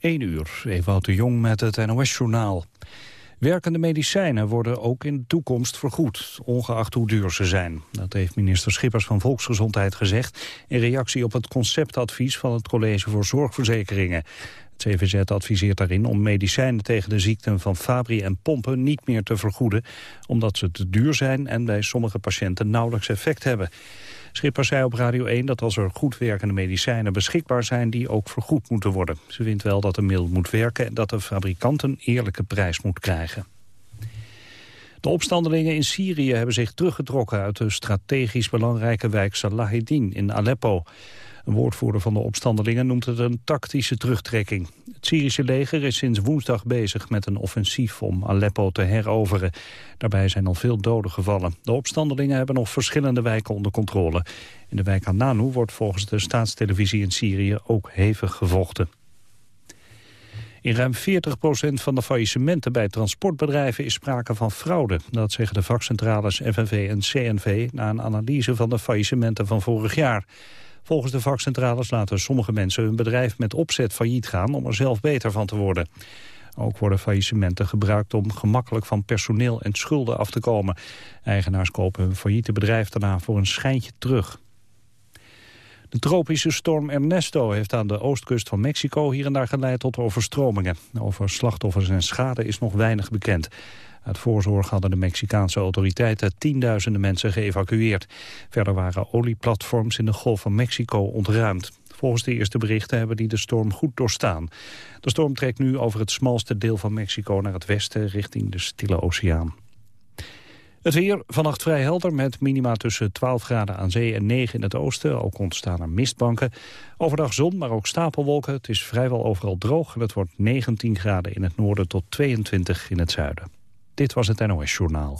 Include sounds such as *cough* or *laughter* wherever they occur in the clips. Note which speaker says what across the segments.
Speaker 1: 1 uur, Ewout de Jong met het NOS-journaal. Werkende medicijnen worden ook in de toekomst vergoed, ongeacht hoe duur ze zijn. Dat heeft minister Schippers van Volksgezondheid gezegd... in reactie op het conceptadvies van het College voor Zorgverzekeringen. Het CVZ adviseert daarin om medicijnen tegen de ziekten van Fabry en pompen niet meer te vergoeden, omdat ze te duur zijn en bij sommige patiënten nauwelijks effect hebben. Schipper zei op Radio 1 dat als er goed werkende medicijnen beschikbaar zijn... die ook vergoed moeten worden. Ze vindt wel dat de middel moet werken... en dat de fabrikant een eerlijke prijs moet krijgen. De opstandelingen in Syrië hebben zich teruggetrokken... uit de strategisch belangrijke wijk Salahedin in Aleppo. Een woordvoerder van de opstandelingen noemt het een tactische terugtrekking. Het Syrische leger is sinds woensdag bezig met een offensief om Aleppo te heroveren. Daarbij zijn al veel doden gevallen. De opstandelingen hebben nog verschillende wijken onder controle. In de wijk Hananu wordt volgens de staatstelevisie in Syrië ook hevig gevochten. In ruim 40% van de faillissementen bij transportbedrijven is sprake van fraude. Dat zeggen de vakcentrales FNV en CNV na een analyse van de faillissementen van vorig jaar. Volgens de vakcentrales laten sommige mensen hun bedrijf met opzet failliet gaan om er zelf beter van te worden. Ook worden faillissementen gebruikt om gemakkelijk van personeel en schulden af te komen. Eigenaars kopen hun failliete bedrijf daarna voor een schijntje terug. De tropische storm Ernesto heeft aan de oostkust van Mexico hier en daar geleid tot overstromingen. Over slachtoffers en schade is nog weinig bekend. Uit voorzorg hadden de Mexicaanse autoriteiten tienduizenden mensen geëvacueerd. Verder waren olieplatforms in de Golf van Mexico ontruimd. Volgens de eerste berichten hebben die de storm goed doorstaan. De storm trekt nu over het smalste deel van Mexico naar het westen richting de Stille Oceaan. Het weer vannacht vrij helder met minima tussen 12 graden aan zee en 9 in het oosten. Ook ontstaan er mistbanken. Overdag zon, maar ook stapelwolken. Het is vrijwel overal droog en het wordt 19 graden in het noorden tot 22 in het zuiden. Dit was het NOS Journaal.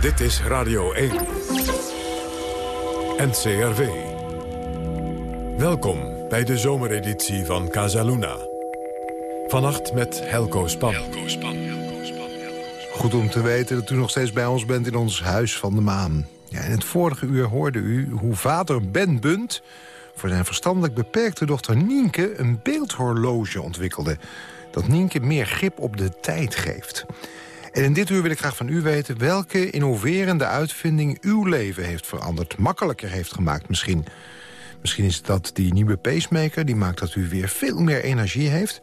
Speaker 2: Dit is Radio 1. NCRV. Welkom bij de zomereditie van Casaluna. Vannacht met Helco Span. Helco Span.
Speaker 3: Goed om te weten dat u nog steeds bij ons bent in ons Huis van de Maan. Ja, in het vorige uur hoorde u hoe vader Ben Bunt voor zijn verstandelijk beperkte dochter Nienke een beeldhorloge ontwikkelde. Dat Nienke meer grip op de tijd geeft. En in dit uur wil ik graag van u weten welke innoverende uitvinding uw leven heeft veranderd. Makkelijker heeft gemaakt misschien. Misschien is dat die nieuwe pacemaker, die maakt dat u weer veel meer energie heeft.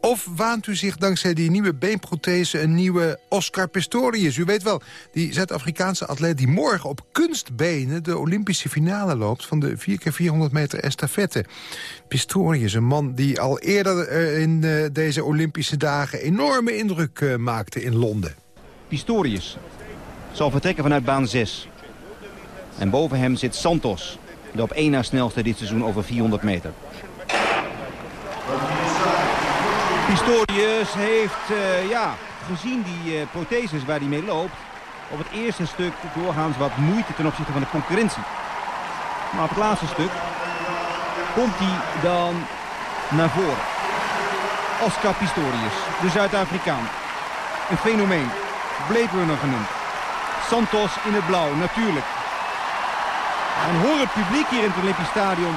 Speaker 3: Of waant u zich dankzij die nieuwe beenprothese een nieuwe Oscar Pistorius? U weet wel, die Zuid-Afrikaanse atleet die morgen op kunstbenen... de Olympische finale loopt van de 4x400 meter estafette. Pistorius, een man die al eerder eh, in eh, deze Olympische dagen... enorme indruk eh, maakte in Londen.
Speaker 4: Pistorius zal vertrekken vanuit baan 6. En boven hem zit Santos, de op één na snelste dit seizoen over 400 meter. Pistorius heeft, uh, ja, gezien die uh, protheses waar hij mee loopt... op het eerste stuk doorgaans wat moeite ten opzichte van de concurrentie. Maar op het laatste stuk komt hij dan naar voren. Oscar Pistorius, de Zuid-Afrikaan. Een fenomeen. Blade Runner genoemd. Santos in het blauw, natuurlijk. En hoor het publiek hier in het Olympisch Stadion.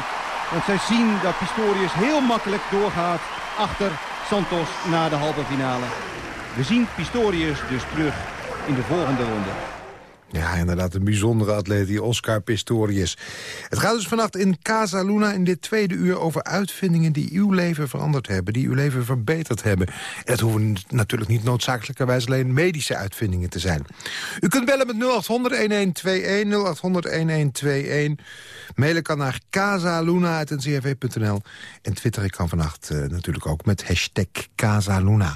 Speaker 4: Want zij zien dat Pistorius heel makkelijk doorgaat achter Santos na de halve finale. We zien Pistorius dus terug in de volgende ronde.
Speaker 3: Ja, inderdaad, een bijzondere atleet, die Oscar Pistorius. Het gaat dus vannacht in Casa Luna in dit tweede uur over uitvindingen... die uw leven veranderd hebben, die uw leven verbeterd hebben. En het hoeven natuurlijk niet noodzakelijkerwijs alleen medische uitvindingen te zijn. U kunt bellen met 0800-1121, 0800-1121. Mailen kan naar casaluna.ncrv.nl. En twitteren kan vannacht uh, natuurlijk ook met hashtag Casaluna.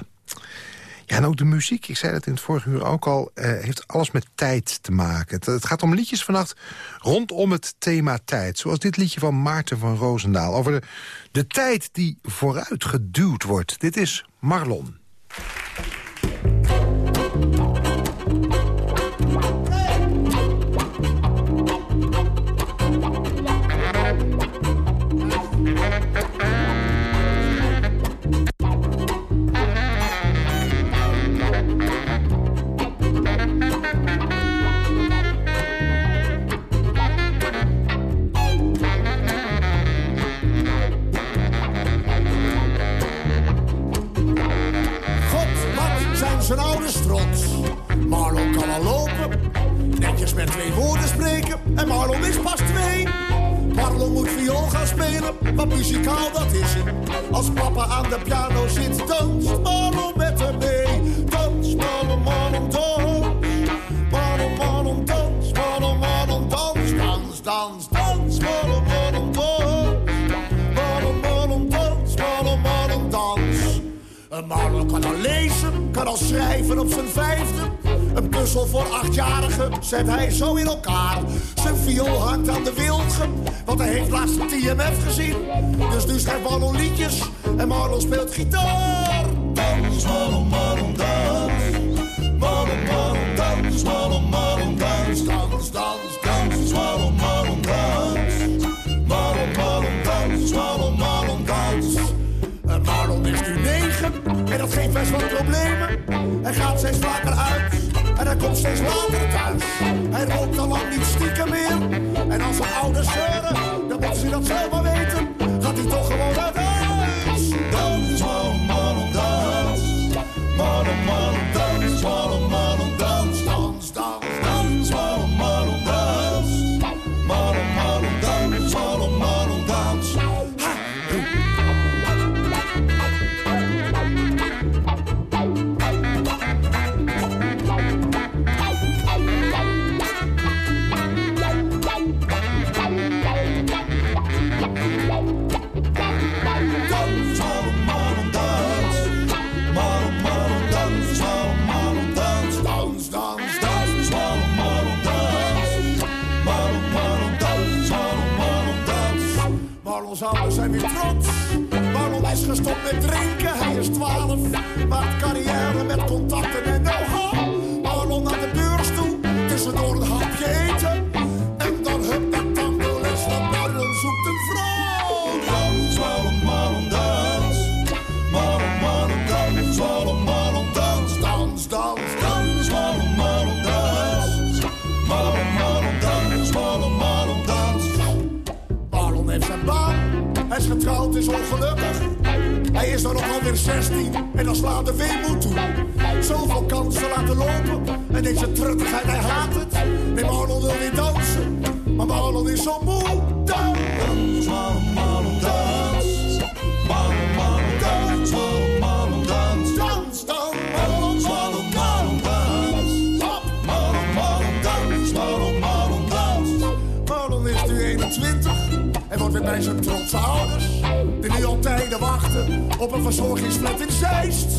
Speaker 3: Ja, en ook de muziek, ik zei dat in het vorige uur ook al... Uh, heeft alles met tijd te maken. Het, het, gaat om liedjes vannacht rondom het thema tijd. Zoals dit liedje van Maarten van Roosendaal... over de, de tijd die vooruit geduwd wordt. Dit is Marlon.
Speaker 5: lopen. Netjes met twee woorden spreken. En Marlon is pas twee. Marlon moet viool gaan spelen, wat muzikaal dat is hij. Als papa aan de piano zit, danst Marlon met hem mee. Dans, Marlon, Marlon, dans. Marlon, Marlon, dans. Marlon, Marlon, dans. Dans, dans, dans. Marlon, Marlon, dans. Marlon, Marlon, dans. Marlon, Marlon, dans. Marlon kan al lezen, kan al schrijven op zijn vijfde. Een puzzel voor achtjarigen zet hij zo in elkaar. Zijn viool hangt aan de wilgen, want hij heeft laatst TMF gezien. Dus nu schrijft Marlon liedjes en Marlon speelt gitaar. Dans, Marlon, Marlon, dans. Marlon, Marlon, dans, Marlon, Marlon, dans. Dans, dans, dans, Marlon, Marlon, dans. Marlon, Marlon, dans, Marlon, Marlon, dans. En Marlon is nu negen en dat geeft best wat problemen. Hij gaat steeds vaker uit en hij komt steeds later thuis. Hij rookt al lang niet stiekem meer. En als zijn ouders zeuren, dan moeten ze dat zelf maar Hij is getrouwd, is ongelukkig. Hij is dan nog alweer 16 en dan slaat de weemoed toe. Zoveel kansen laten lopen en deze truttigheid, hij haat het. Nee, Marlon wil weer dansen, maar Marlon is zo moe. Bij zijn trotse ouders. Die nu al tijden wachten op een verzorgingsflat in Zeist.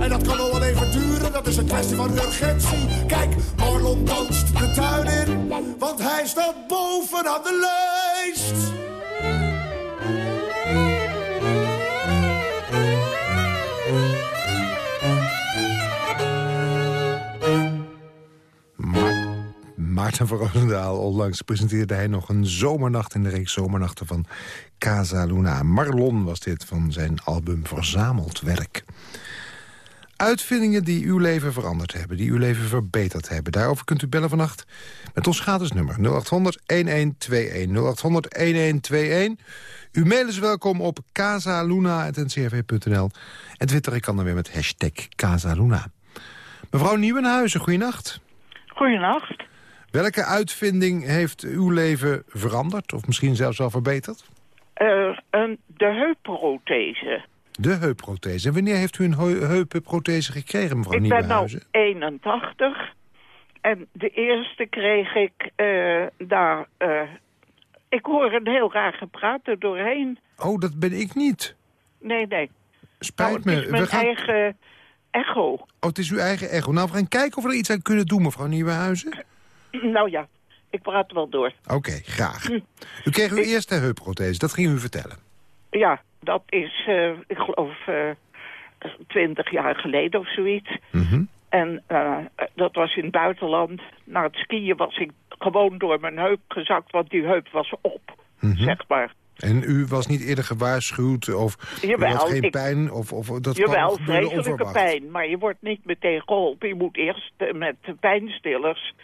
Speaker 5: En dat kan nog wel even duren, dat is een kwestie van urgentie. Kijk, Marlon danst de tuin in, want hij staat bovenaan de lijst.
Speaker 3: Maarten van Roosendaal. Onlangs presenteerde hij nog een zomernacht in de reeks zomernachten van Casa Luna. Marlon was dit van zijn album Verzameld Werk. Uitvindingen die uw leven veranderd hebben, die uw leven verbeterd hebben. Daarover kunt u bellen vannacht met ons gratis nummer 0800-1121. 0800-1121. Uw mail is welkom op casaluna.ncrv.nl. En Twitter ik kan dan weer met hashtag Casaluna. Mevrouw Nieuwenhuizen, goeienacht.
Speaker 6: Goedenacht.
Speaker 3: Welke uitvinding heeft uw leven veranderd? Of misschien zelfs wel verbeterd?
Speaker 6: Eh, een, de heupprothese.
Speaker 3: De heupprothese. En wanneer heeft u een heu- heupprothese gekregen, mevrouw
Speaker 6: ik ben nou
Speaker 3: Nieuwenhuizen?
Speaker 6: 81. En de eerste kreeg ik eh, daar... eh, ik hoor een heel raar gepraat er doorheen.
Speaker 3: Oh, dat ben ik niet.
Speaker 6: Nee, nee.
Speaker 3: Spijt
Speaker 6: nou, het
Speaker 3: me.
Speaker 6: is mijn
Speaker 3: We gaan...
Speaker 6: eigen echo.
Speaker 3: Oh, het is uw eigen echo. Nou, we gaan kijken of we er iets aan kunnen doen, mevrouw Nieuwenhuizen.
Speaker 6: Nou ja, ik praat wel door.
Speaker 3: Oké, graag.
Speaker 6: Hm.
Speaker 3: U kreeg uw eerste heupprothese, dat ging u vertellen.
Speaker 6: Ja, dat is, eh, ik geloof, twintig jaar geleden of zoiets.
Speaker 3: Mhm.
Speaker 6: En eh, dat was in het buitenland. Na het skiën was ik gewoon door mijn heup gezakt, want die heup was op,
Speaker 3: Mhm.
Speaker 6: zeg maar.
Speaker 3: En u was niet eerder gewaarschuwd of u
Speaker 6: Jawel,
Speaker 3: had geen
Speaker 6: ik-
Speaker 3: pijn? Of, of dat
Speaker 6: Jawel, vreselijke
Speaker 3: onverwacht?
Speaker 6: pijn, maar je wordt niet meteen geholpen. Je moet eerst eh, met pijnstillers,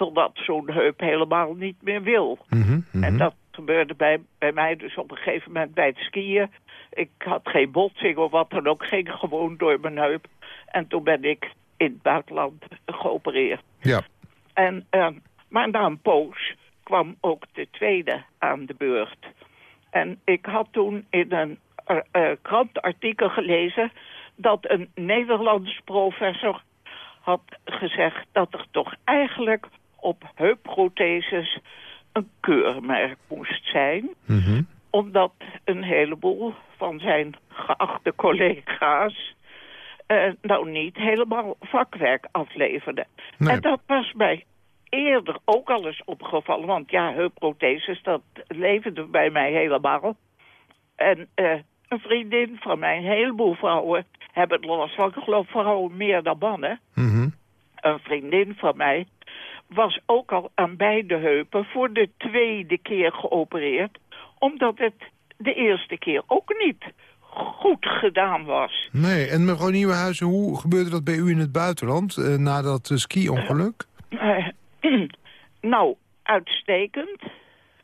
Speaker 6: totdat zo'n heup helemaal niet meer wil.
Speaker 3: Mhm, mhm.
Speaker 6: En dat gebeurde bij, bij mij dus op een gegeven moment bij het skiën. Ik had geen botsing of wat dan ook, ging gewoon door mijn heup. En toen ben ik in het buitenland geopereerd.
Speaker 3: Ja,
Speaker 6: En, eh, maar na een poos kwam ook de tweede aan de beurt. En ik had toen in een uh, uh, krantartikel gelezen... dat een Nederlands professor had gezegd... dat er toch eigenlijk op heupprotheses een keurmerk moest zijn.
Speaker 3: Mhm.
Speaker 6: Omdat een heleboel van zijn geachte collega's... Uh, nou niet helemaal vakwerk afleverden.
Speaker 3: Nee.
Speaker 6: En dat was mij eerder ook al eens opgevallen. Want ja, heupprotheses, dat leverde bij mij helemaal. En uh, een vriendin van mij, een heleboel vrouwen hebben er last van. Ik geloof vrouwen meer dan mannen.
Speaker 3: Mhm.
Speaker 6: Een vriendin van mij was ook al aan beide heupen voor de tweede keer geopereerd. Omdat het de eerste keer ook niet goed gedaan was.
Speaker 3: Nee, en mevrouw Nieuwenhuizen, hoe gebeurde dat bij u in het buitenland... Uh, na dat uh, ski-ongeluk?
Speaker 6: Uh, *clears throat* nou, uitstekend.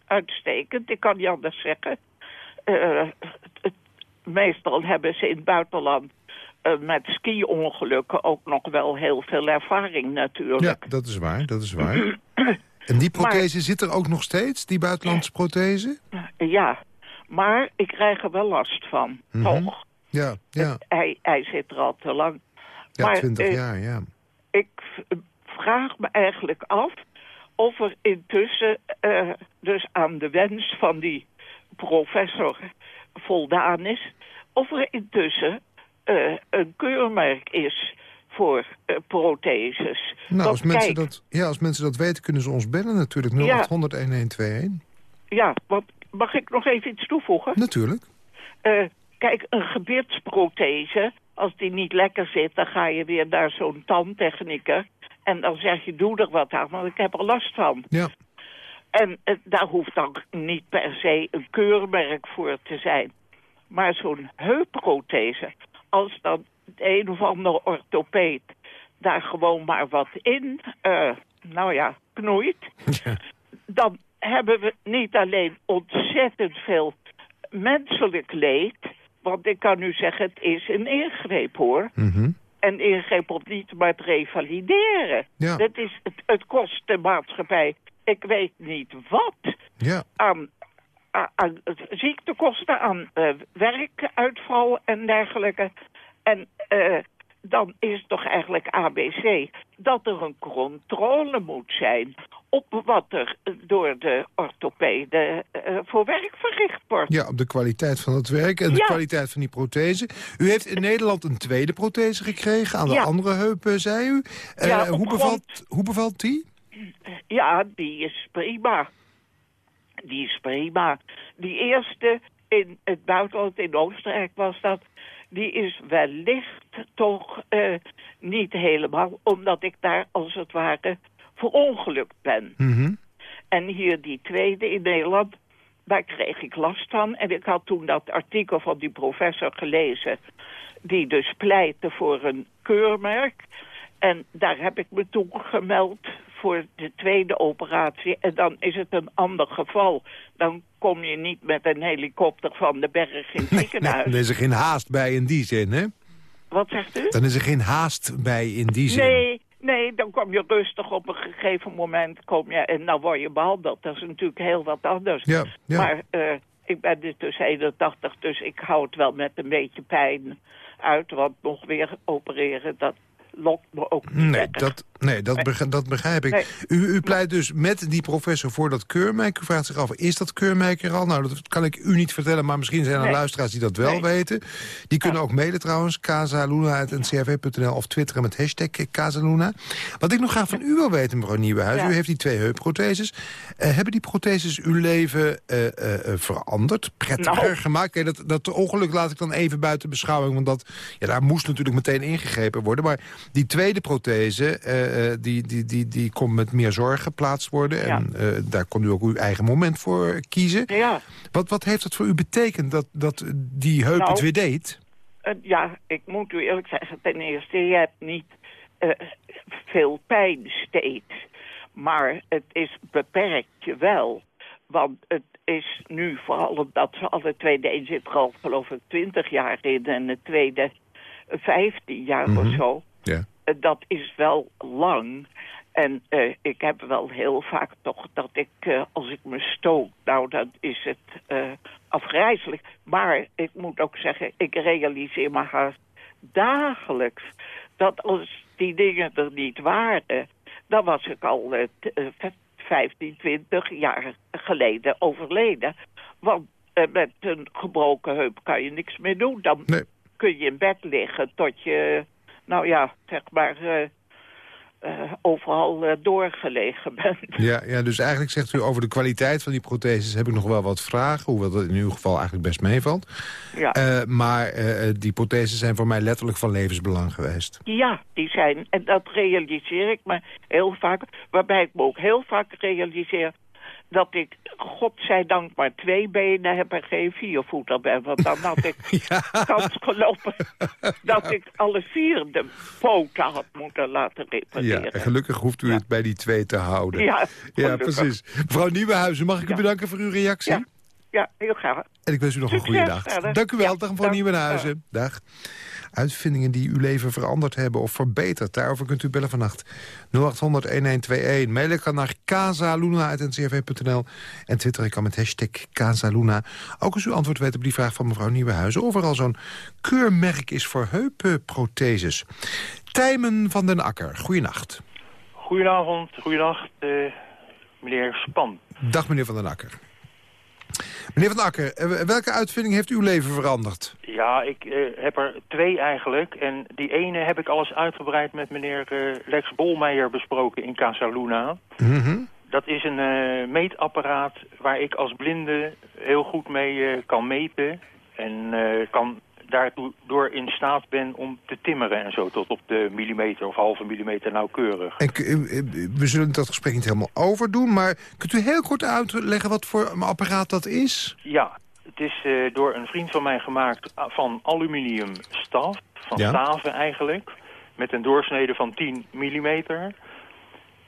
Speaker 6: Uitstekend, ik kan niet anders zeggen. Meestal hebben ze in het buitenland met ski-ongelukken ook nog wel heel veel ervaring natuurlijk.
Speaker 3: Ja, dat is waar, dat is waar. *clears throat* en die prothese maar, zit er ook nog steeds, die buitenlandse prothese?
Speaker 6: Ja, maar ik krijg er wel last van,
Speaker 3: Mhm.
Speaker 6: toch?
Speaker 3: Ja, ja.
Speaker 6: Het- hij, hij zit er al te lang.
Speaker 3: Ja,
Speaker 6: maar,
Speaker 3: 20
Speaker 6: eh,
Speaker 3: jaar, ja.
Speaker 6: Ik vraag me eigenlijk af of er intussen eh, dus aan de wens van die professor voldaan is. Of er intussen eh, een keurmerk is voor eh, protheses.
Speaker 3: Nou,
Speaker 6: Want
Speaker 3: als mensen,
Speaker 6: kijk,
Speaker 3: dat, ja, als mensen dat weten, kunnen ze ons bellen natuurlijk.
Speaker 6: Ja.
Speaker 3: 0800 1121.
Speaker 6: Ja, want mag ik nog even iets toevoegen?
Speaker 3: Natuurlijk.
Speaker 6: Eh, kijk, een gebitsprothese, als die niet lekker zit... dan ga je weer naar zo'n tandtechnieker... en dan zeg je, doe er wat aan, want ik heb er last van.
Speaker 3: Ja.
Speaker 6: En eh, daar hoeft dan niet per se een keurmerk voor te zijn. Maar zo'n heupprothese, als dan een of andere orthopeed... daar gewoon maar wat in, eh, nou ja, knoeit...
Speaker 3: Ja.
Speaker 6: dan hebben we niet alleen ontzettend veel menselijk leed... want ik kan u zeggen, het is een ingreep, hoor.
Speaker 3: Mhm.
Speaker 6: En ingreep op niet maar het revalideren.
Speaker 3: Ja.
Speaker 6: Dat is, het, het kost de maatschappij, ik weet niet wat,
Speaker 3: Ja.
Speaker 6: aan, aan, ziektekosten, aan eh, werkuitval en dergelijke. En eh, dan is het toch eigenlijk ABC dat er een controle moet zijn op wat er door de orthopeden eh, voor werk verricht wordt.
Speaker 3: ja, op de kwaliteit van het werk en de kwaliteit van die prothese. U heeft in Nederland een tweede prothese gekregen. Aan de
Speaker 6: Ja.
Speaker 3: andere heup, zei u.
Speaker 6: Ja,
Speaker 3: hoe,
Speaker 6: grond-
Speaker 3: bevalt, hoe bevalt die?
Speaker 6: Ja, die is prima. Die is prima. Die eerste in het buitenland, in Oostenrijk was dat... die is wellicht toch eh, niet helemaal... omdat ik daar als het ware verongelukt ben.
Speaker 3: Mhm.
Speaker 6: En hier die tweede in Nederland, daar kreeg ik last van. En ik had toen dat artikel van die professor gelezen... die dus pleitte voor een keurmerk. En daar heb ik me toen gemeld voor de tweede operatie. En dan is het een ander geval. Dan kom je niet met een helikopter van de berg in het
Speaker 3: Nee,
Speaker 6: ziekenhuis.
Speaker 3: dan is er geen haast bij in die zin, hè?
Speaker 6: Wat zegt u?
Speaker 3: Dan is er geen haast bij in die zin.
Speaker 6: Nee, nee, dan kom je rustig op een gegeven moment kom je, en dan word je behandeld. Dat is natuurlijk heel wat anders.
Speaker 3: Ja, ja.
Speaker 6: Maar eh, ik ben dus dus 81, dus ik hou het wel met een beetje pijn uit. Want nog weer opereren, dat me ook niet
Speaker 3: Nee,
Speaker 6: lekker.
Speaker 3: dat, nee dat, begrijp, dat begrijp ik.
Speaker 6: Nee.
Speaker 3: U, u pleit dus met die professor voor dat keurmerk. U vraagt zich af, is dat keurmerk er al? Nou, dat kan ik u niet vertellen, maar misschien zijn er
Speaker 6: Nee.
Speaker 3: luisteraars die dat wel
Speaker 6: Nee.
Speaker 3: weten. Die kunnen ook mailen trouwens, casaluna.ncrv.nl of twitteren met hashtag Casaluna. Wat ik nog graag van u wil weten, mevrouw Nieuwenhuis,
Speaker 6: Ja.
Speaker 3: u heeft die twee heupprotheses. Eh, hebben die protheses uw leven eh, eh, veranderd, prettiger
Speaker 6: Nou.
Speaker 3: gemaakt? Kijk, dat, dat ongeluk laat ik dan even buiten beschouwing, want dat, ja, daar moest natuurlijk meteen ingegrepen worden. Maar die tweede prothese, die, die, die, die kon met meer zorg geplaatst worden. En eh, daar kon u ook uw eigen moment voor kiezen.
Speaker 6: Ja,
Speaker 3: Wat, wat heeft dat voor u betekend, dat, dat die heup
Speaker 6: Nou.
Speaker 3: het weer deed?
Speaker 6: eh, ja, ik moet u eerlijk zeggen, ten eerste, je hebt niet eh, veel pijn steeds. Maar het is beperkt je wel. Want het is nu vooral omdat ze alle twee, de een zit er al geloof ik 20 jaar in en de tweede 15 jaar of
Speaker 3: Mhm.
Speaker 6: zo.
Speaker 3: Ja.
Speaker 6: Eh, dat is wel lang. En eh, ik heb wel heel vaak toch dat ik, eh, als ik me stoot, nou dan is het eh, afgrijzelijk. Maar ik moet ook zeggen, ik realiseer me haast dagelijks... dat als die dingen er niet waren... dan was ik al eh, t- eh, 15, 20 jaar geleden overleden. Want met een gebroken heup kan je niks meer doen. Dan
Speaker 3: Nee.
Speaker 6: kun je in bed liggen tot je, nou ja, zeg maar... eh, eh, overal eh, doorgelegen bent. *laughs*
Speaker 3: Ja, ja, dus eigenlijk zegt u over de kwaliteit van die protheses... heb ik nog wel wat vragen, hoewel dat in uw geval eigenlijk best meevalt.
Speaker 6: Ja.
Speaker 3: Maar die protheses zijn voor mij letterlijk van levensbelang geweest.
Speaker 6: Ja, die zijn, en dat realiseer ik me heel vaak, waarbij ik me ook heel vaak realiseer dat ik, godzijdank, maar twee benen heb en geen viervoeter ben. Want dan had ik *laughs* kans gelopen *laughs* dat ik alle vier de poten had moeten laten
Speaker 3: Ja,
Speaker 6: repareren.
Speaker 3: en gelukkig hoeft u het bij die twee te houden.
Speaker 6: Ja,
Speaker 3: ja precies. Mevrouw Nieuwenhuizen, mag ik u
Speaker 6: Ja.
Speaker 3: bedanken voor uw reactie?
Speaker 6: Ja. Ja, heel graag.
Speaker 3: En ik wens u nog een goede dag.
Speaker 6: verder.
Speaker 3: Dank u wel,
Speaker 6: Ja,
Speaker 3: dag mevrouw. Nieuwenhuizen. Dag. Uitvindingen die uw leven veranderd hebben of verbeterd. Daarover kunt u bellen vannacht. 0800-1121. Mailen kan naar casaluna.ncrv.nl. En twitteren kan met hashtag Casaluna. Ook als u antwoord weet op die vraag van mevrouw Nieuwenhuizen... of er al zo'n keurmerk is voor heupenprotheses. Tijmen van den Akker, goeienacht.
Speaker 7: Goedenavond, goedenacht, eh, meneer Span.
Speaker 3: Dag meneer van den Akker. Meneer van Akker, eh, welke uitvinding heeft uw leven veranderd?
Speaker 7: Ja, ik eh, heb er twee eigenlijk. En die ene heb ik alles uitgebreid met meneer eh, Lex Bolmeijer besproken in Casa Luna.
Speaker 3: Mhm.
Speaker 7: Dat is een meetapparaat waar ik als blinde heel goed mee kan meten. En kan daardoor in staat ben om te timmeren en zo tot op de millimeter of halve millimeter nauwkeurig.
Speaker 3: En we zullen dat gesprek niet helemaal overdoen, maar kunt u heel kort uitleggen wat voor een apparaat dat is?
Speaker 7: Ja, het is eh, door een vriend van mij gemaakt van aluminium staf, van
Speaker 3: Ja.
Speaker 7: staven eigenlijk, met een doorsnede van 10 millimeter.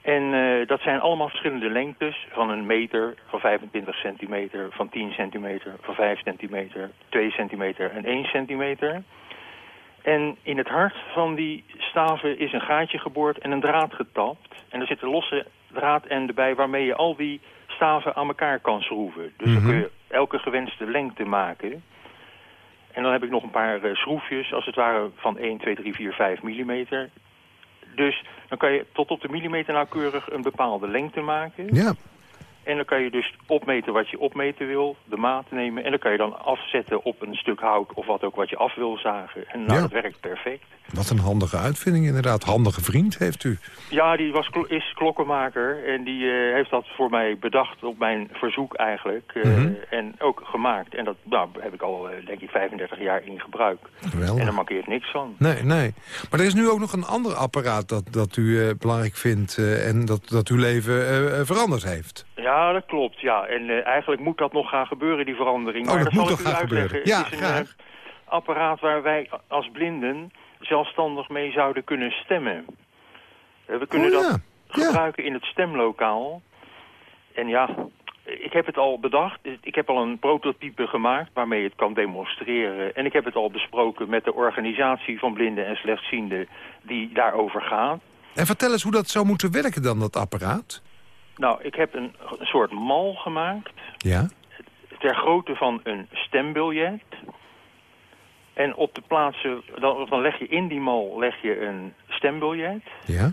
Speaker 7: En eh, dat zijn allemaal verschillende lengtes, van een meter, van 25 centimeter, van 10 centimeter, van 5 centimeter, 2 centimeter en 1 centimeter. En in het hart van die staven is een gaatje geboord en een draad getapt. En er zit een losse draadende bij waarmee je al die staven aan elkaar kan schroeven. Dus dan kun je elke gewenste lengte maken. En dan heb ik nog een paar eh, schroefjes, als het ware van 1, 2, 3, 4, 5 millimeter. Dus dan kan je tot op de millimeter nauwkeurig een bepaalde lengte maken.
Speaker 3: Ja.
Speaker 7: En dan kan je dus opmeten wat je opmeten wil, de maat nemen. En dan kan je dan afzetten op een stuk hout of wat ook wat je af wil zagen. En nou,
Speaker 3: Ja.
Speaker 7: dat werkt perfect.
Speaker 3: Wat een handige uitvinding inderdaad. Handige vriend heeft u.
Speaker 7: Ja, die was, is klokkenmaker en die eh, heeft dat voor mij bedacht op mijn verzoek eigenlijk. eh,
Speaker 3: Mhm.
Speaker 7: En ook gemaakt. En dat nou, heb ik al, eh, denk ik, 35 jaar in gebruik. En
Speaker 3: Geweldig.
Speaker 7: daar mankeert niks van.
Speaker 3: Nee, nee. Maar er is nu ook nog een ander apparaat dat, dat u belangrijk vindt... en dat, dat uw leven veranderd heeft.
Speaker 7: Ja, dat klopt. Ja. En eh, eigenlijk moet dat nog gaan gebeuren, die verandering.
Speaker 3: Oh,
Speaker 7: maar
Speaker 3: dat
Speaker 7: dat
Speaker 3: moet
Speaker 7: zal
Speaker 3: toch
Speaker 7: ik u
Speaker 3: gaan
Speaker 7: uitleggen.
Speaker 3: gebeuren. Ja,
Speaker 7: Het is een
Speaker 3: graag.
Speaker 7: eh, apparaat waar wij als blinden zelfstandig mee zouden kunnen stemmen. Eh, we kunnen
Speaker 3: Oh,
Speaker 7: dat.
Speaker 3: Ja.
Speaker 7: gebruiken in het stemlokaal. En ja, ik heb het al bedacht. Ik heb al een prototype gemaakt waarmee het kan demonstreren. En ik heb het al besproken met de organisatie van blinden en slechtzienden die daarover gaat.
Speaker 3: En vertel eens hoe dat zou moeten werken dan, dat apparaat.
Speaker 7: Nou, ik heb een, een soort mal gemaakt
Speaker 3: Ja.
Speaker 7: ter grootte van een stembiljet. En op de plaatsen, dan, dan leg je in die mal leg je een stembiljet.
Speaker 3: Ja.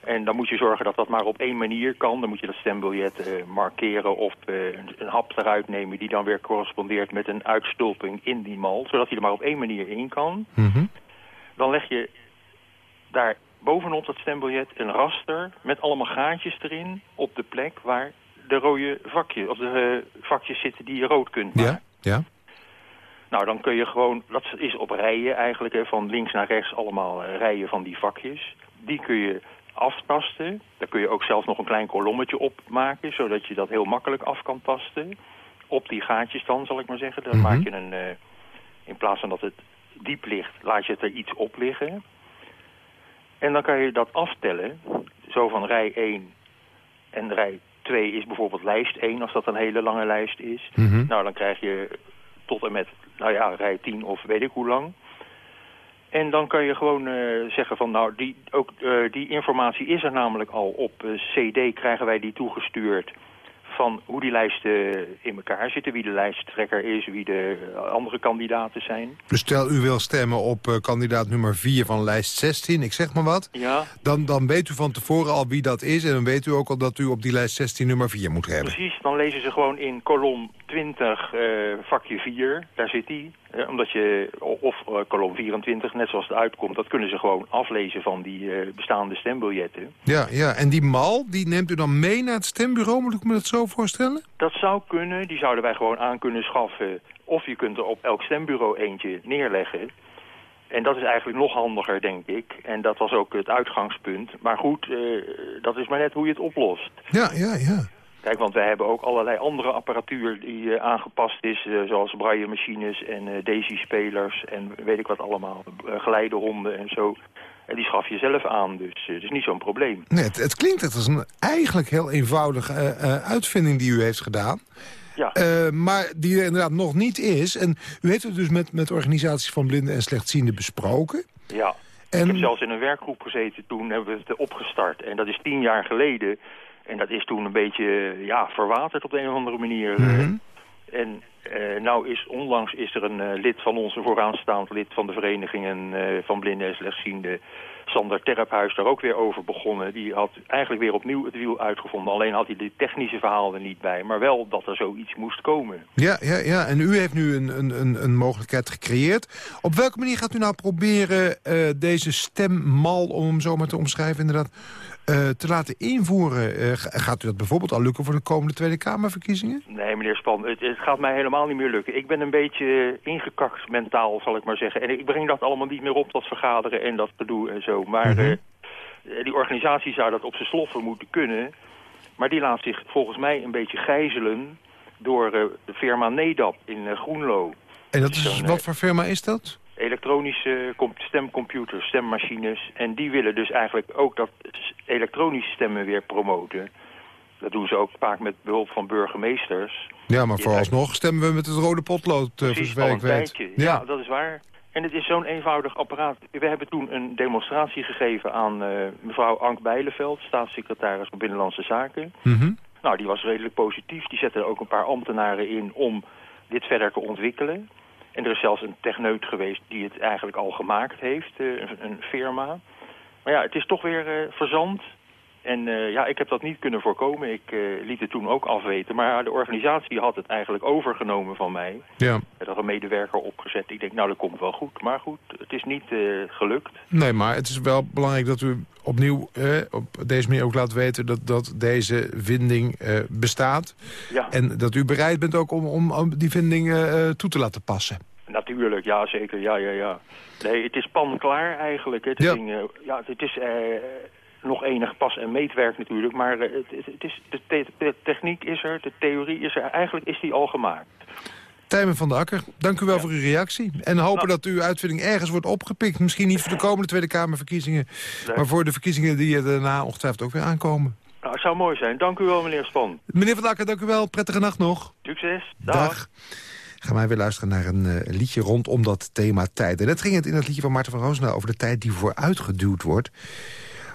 Speaker 7: En dan moet je zorgen dat dat maar op één manier kan. Dan moet je dat stembiljet eh, markeren of eh, een, een hap eruit nemen... die dan weer correspondeert met een uitstulping in die mal. Zodat hij er maar op één manier in kan.
Speaker 3: Mhm.
Speaker 7: Dan leg je daar bovenop dat stembiljet een raster... met allemaal gaatjes erin op de plek waar de rode vakjes... of de eh, vakjes zitten die je rood kunt maken.
Speaker 3: Ja. Ja.
Speaker 7: Nou, dan kun je gewoon, dat is op rijen eigenlijk, hè, van links naar rechts allemaal eh, rijen van die vakjes. Die kun je aftasten. Daar kun je ook zelf nog een klein kolommetje op maken, zodat je dat heel makkelijk af kan tasten. Op die gaatjes dan, zal ik maar zeggen. Dan
Speaker 3: Mhm.
Speaker 7: maak je een, eh, in plaats van dat het diep ligt, laat je het er iets op liggen. En dan kan je dat aftellen, zo van rij 1 en rij 2 is bijvoorbeeld lijst 1, als dat een hele lange lijst is.
Speaker 3: Mhm.
Speaker 7: Nou, dan krijg je tot en met, nou ja, rij 10 of weet ik hoe lang. En dan kan je gewoon eh, zeggen van, nou, die, ook, eh, die informatie is er namelijk al op eh, CD, krijgen wij die toegestuurd van hoe die lijsten in elkaar zitten. Wie de lijsttrekker is, wie de andere kandidaten zijn.
Speaker 3: Dus stel u wil stemmen op eh, kandidaat nummer 4 van lijst 16, ik zeg maar wat.
Speaker 7: Ja,
Speaker 3: Dan, dan weet u van tevoren al wie dat is. En dan weet u ook al dat u op die lijst 16 nummer 4 moet hebben.
Speaker 7: precies. Dan lezen ze gewoon in kolom 20, eh, vakje 4. Daar zit hij. Omdat je, of eh, kolom 24, net zoals het uitkomt, dat kunnen ze gewoon aflezen van die eh, bestaande stembiljetten.
Speaker 3: Ja, ja, en die mal, die neemt u dan mee naar het stembureau? Moet ik me dat zo voorstellen?
Speaker 7: Dat zou kunnen, die zouden wij gewoon aan kunnen schaffen. Of je kunt er op elk stembureau eentje neerleggen. En dat is eigenlijk nog handiger, denk ik. En dat was ook het uitgangspunt. Maar goed, eh, dat is maar net hoe je het oplost.
Speaker 3: Ja, ja, ja.
Speaker 7: Kijk, want wij hebben ook allerlei andere apparatuur die eh, aangepast is. eh, zoals braille-machines en eh Daisy-spelers en weet ik wat allemaal. eh, geleidehonden en zo. En die schaf je zelf aan, dus het is niet zo'n probleem.
Speaker 3: Nee, het, het klinkt het als een eigenlijk heel eenvoudige uitvinding die u heeft gedaan.
Speaker 7: Ja,
Speaker 3: maar die er inderdaad nog niet is. En u heeft het dus met, met organisaties van blinden en slechtzienden besproken.
Speaker 7: ja.
Speaker 3: En,
Speaker 7: Ik heb zelfs in een werkgroep gezeten, toen hebben we het opgestart. En dat is tien jaar geleden. En dat is toen een beetje ja, verwaterd op de een of andere manier. eh.
Speaker 3: Mhm.
Speaker 7: En eh, nou is onlangs is er een eh, lid van ons, een vooraanstaand lid van de verenigingen eh, van blinden en slechtzienden, Sander Terphuis, daar ook weer over begonnen. Die had eigenlijk weer opnieuw het wiel uitgevonden. Alleen had hij de technische verhaal er niet bij, maar wel dat er zoiets moest komen.
Speaker 3: Ja, ja, ja, en u heeft nu een, een, een, een mogelijkheid gecreëerd. Op welke manier gaat u nou proberen eh, deze stemmal, om hem zo maar te omschrijven inderdaad, eh, te laten invoeren? Eh, ga- gaat u dat bijvoorbeeld al lukken voor de komende Tweede Kamerverkiezingen?
Speaker 7: Nee, meneer Span, het, het gaat mij helemaal niet meer lukken. Ik ben een beetje ingekakt mentaal, zal ik maar zeggen. En ik breng dat allemaal niet meer op, dat vergaderen en dat gedoe en zo. Maar
Speaker 3: Mhm.
Speaker 7: eh, die organisatie zou dat op zijn sloffen moeten kunnen. Maar die laat zich volgens mij een beetje gijzelen door de firma Nedap in Groenlo.
Speaker 3: En dat is,
Speaker 7: Zo'n, eh,
Speaker 3: wat voor firma is dat?
Speaker 7: Elektronische com- stemcomputers, stemmachines. En die willen dus eigenlijk ook dat elektronische stemmen weer promoten. Dat doen ze ook vaak met behulp van burgemeesters.
Speaker 3: Ja, maar vooralsnog stemmen we met het rode potlood, eh, voor
Speaker 7: Precies,
Speaker 3: ik weet.
Speaker 7: Ja. dat is waar. En het is zo'n eenvoudig apparaat. We hebben toen een demonstratie gegeven aan eh, mevrouw Ank Bijleveld, staatssecretaris van Binnenlandse Zaken.
Speaker 3: Mhm.
Speaker 7: Nou, die was redelijk positief. Die zette er ook een paar ambtenaren in om dit verder te ontwikkelen. En er is zelfs een techneut geweest die het eigenlijk al gemaakt heeft, eh, een, firma. Maar ja, het is toch weer eh, verzand. En eh, ja, ik heb dat niet kunnen voorkomen. Ik liet het toen ook afweten. Maar de organisatie had het eigenlijk overgenomen van mij.
Speaker 3: Ja.
Speaker 7: Er had een medewerker opgezet. Ik denk, nou, dat komt wel goed. Maar goed, het is niet gelukt.
Speaker 3: Nee, maar het is wel belangrijk dat u opnieuw eh, op deze manier ook laat weten... dat, dat deze vinding eh, bestaat.
Speaker 7: Ja,
Speaker 3: En dat u bereid bent ook om, om, om die vinding eh, toe te laten passen.
Speaker 7: Natuurlijk. Ja, zeker. Ja, ja, ja. Nee, het is panklaar eigenlijk. Het,
Speaker 3: Ja.
Speaker 7: ding, eh, ja, het is eh, nog enig pas- en meetwerk natuurlijk. Maar eh, het, het, is, de, te- de techniek is er, de theorie is er. Eigenlijk is die al gemaakt.
Speaker 3: Tijmen van de Akker, dank u wel voor uw reactie. En hopen
Speaker 7: Nou.
Speaker 3: dat uw uitvinding ergens wordt opgepikt. Misschien niet voor de komende Tweede Kamerverkiezingen...
Speaker 7: Nee.
Speaker 3: maar voor de verkiezingen die er daarna ongetwijfeld ook weer aankomen.
Speaker 7: Nou, het zou mooi zijn. Dank u wel, meneer Span.
Speaker 3: Meneer van de Akker, dank u wel. Prettige nacht nog.
Speaker 7: Succes. Dag.
Speaker 3: Gaan wij weer luisteren naar een eh, liedje rondom dat thema tijd. En net ging het in het liedje van Maarten van Roosendaal... over de tijd die vooruitgeduwd wordt.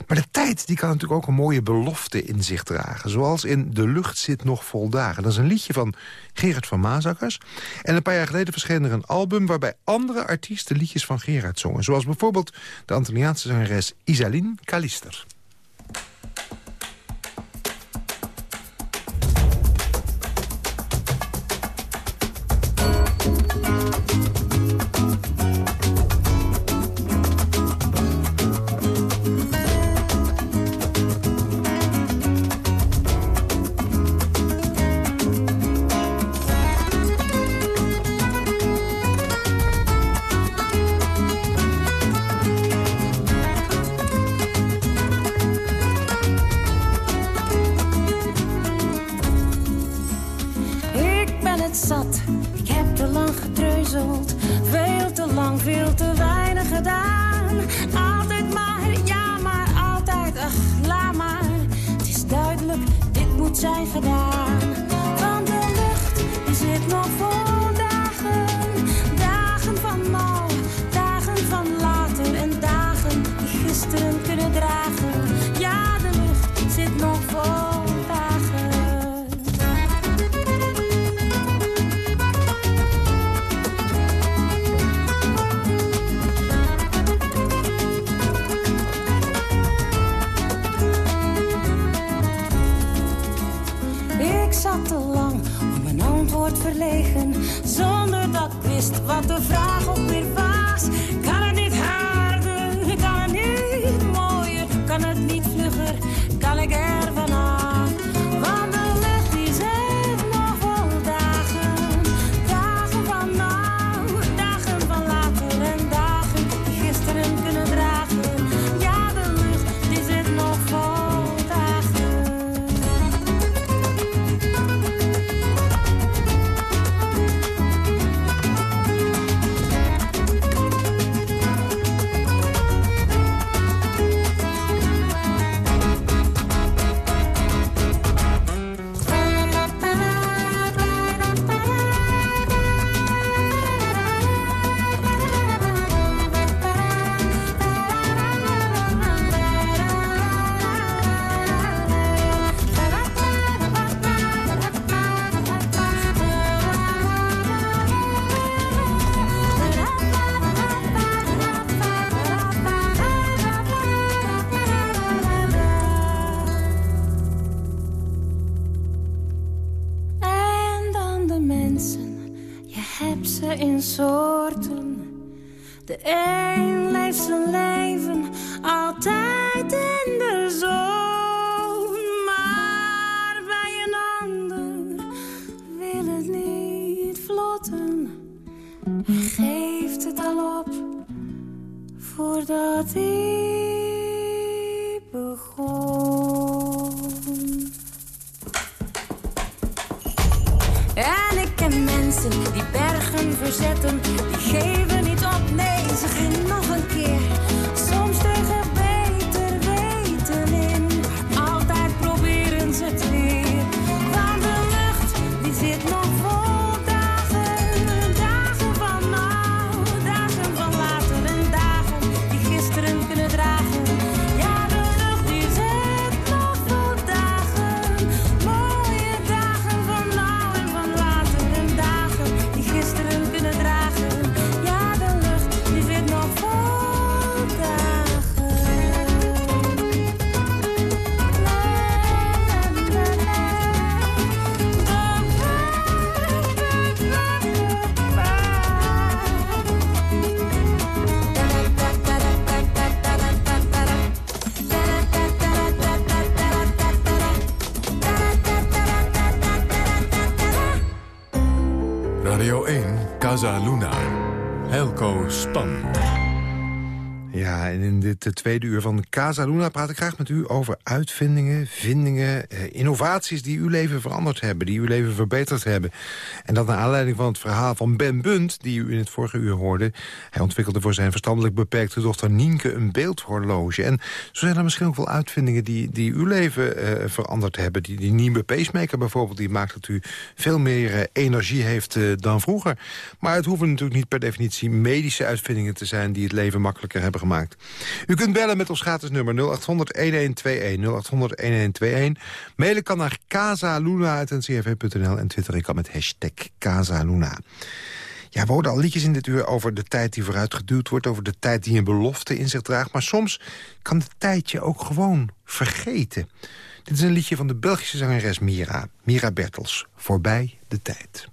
Speaker 3: Maar de tijd die kan natuurlijk ook een mooie belofte in zich dragen. Zoals in De lucht zit nog vol dagen. Dat is een liedje van Gerard van Maasakkers. En een paar jaar geleden verscheen er een album... waarbij andere artiesten liedjes van Gerard zongen. Zoals bijvoorbeeld de Antilliaanse zangeres Isaline Kalister.
Speaker 2: Casa Luna. Helco Span.
Speaker 3: Ja, en in dit eh, tweede uur van Casa Luna praat ik graag met u over uitvindingen, vindingen, eh, innovaties die uw leven veranderd hebben, die uw leven verbeterd hebben. En dat naar aanleiding van het verhaal van Ben Bunt, die u in het vorige uur hoorde. Hij ontwikkelde voor zijn verstandelijk beperkte dochter Nienke een beeldhorloge. En zo zijn er misschien ook wel uitvindingen die, die uw leven eh, veranderd hebben. Die, die nieuwe pacemaker bijvoorbeeld, die maakt dat u veel meer energie heeft dan vroeger. Maar het hoeven natuurlijk niet per definitie medische uitvindingen te zijn die het leven makkelijker hebben gemaakt. U kunt bellen met ons gratis nummer 0800-1121, 0800-1121. Mailen kan naar casaluna.ncrv.nl en twitter ik al met hashtag Casaluna. Ja, we hoorden al liedjes in dit uur over de tijd die vooruitgeduwd wordt... over de tijd die een belofte in zich draagt. Maar soms kan de tijd je ook gewoon vergeten. Dit is een liedje van de Belgische zangeres Mira. Mira Bertels. Voorbij de tijd.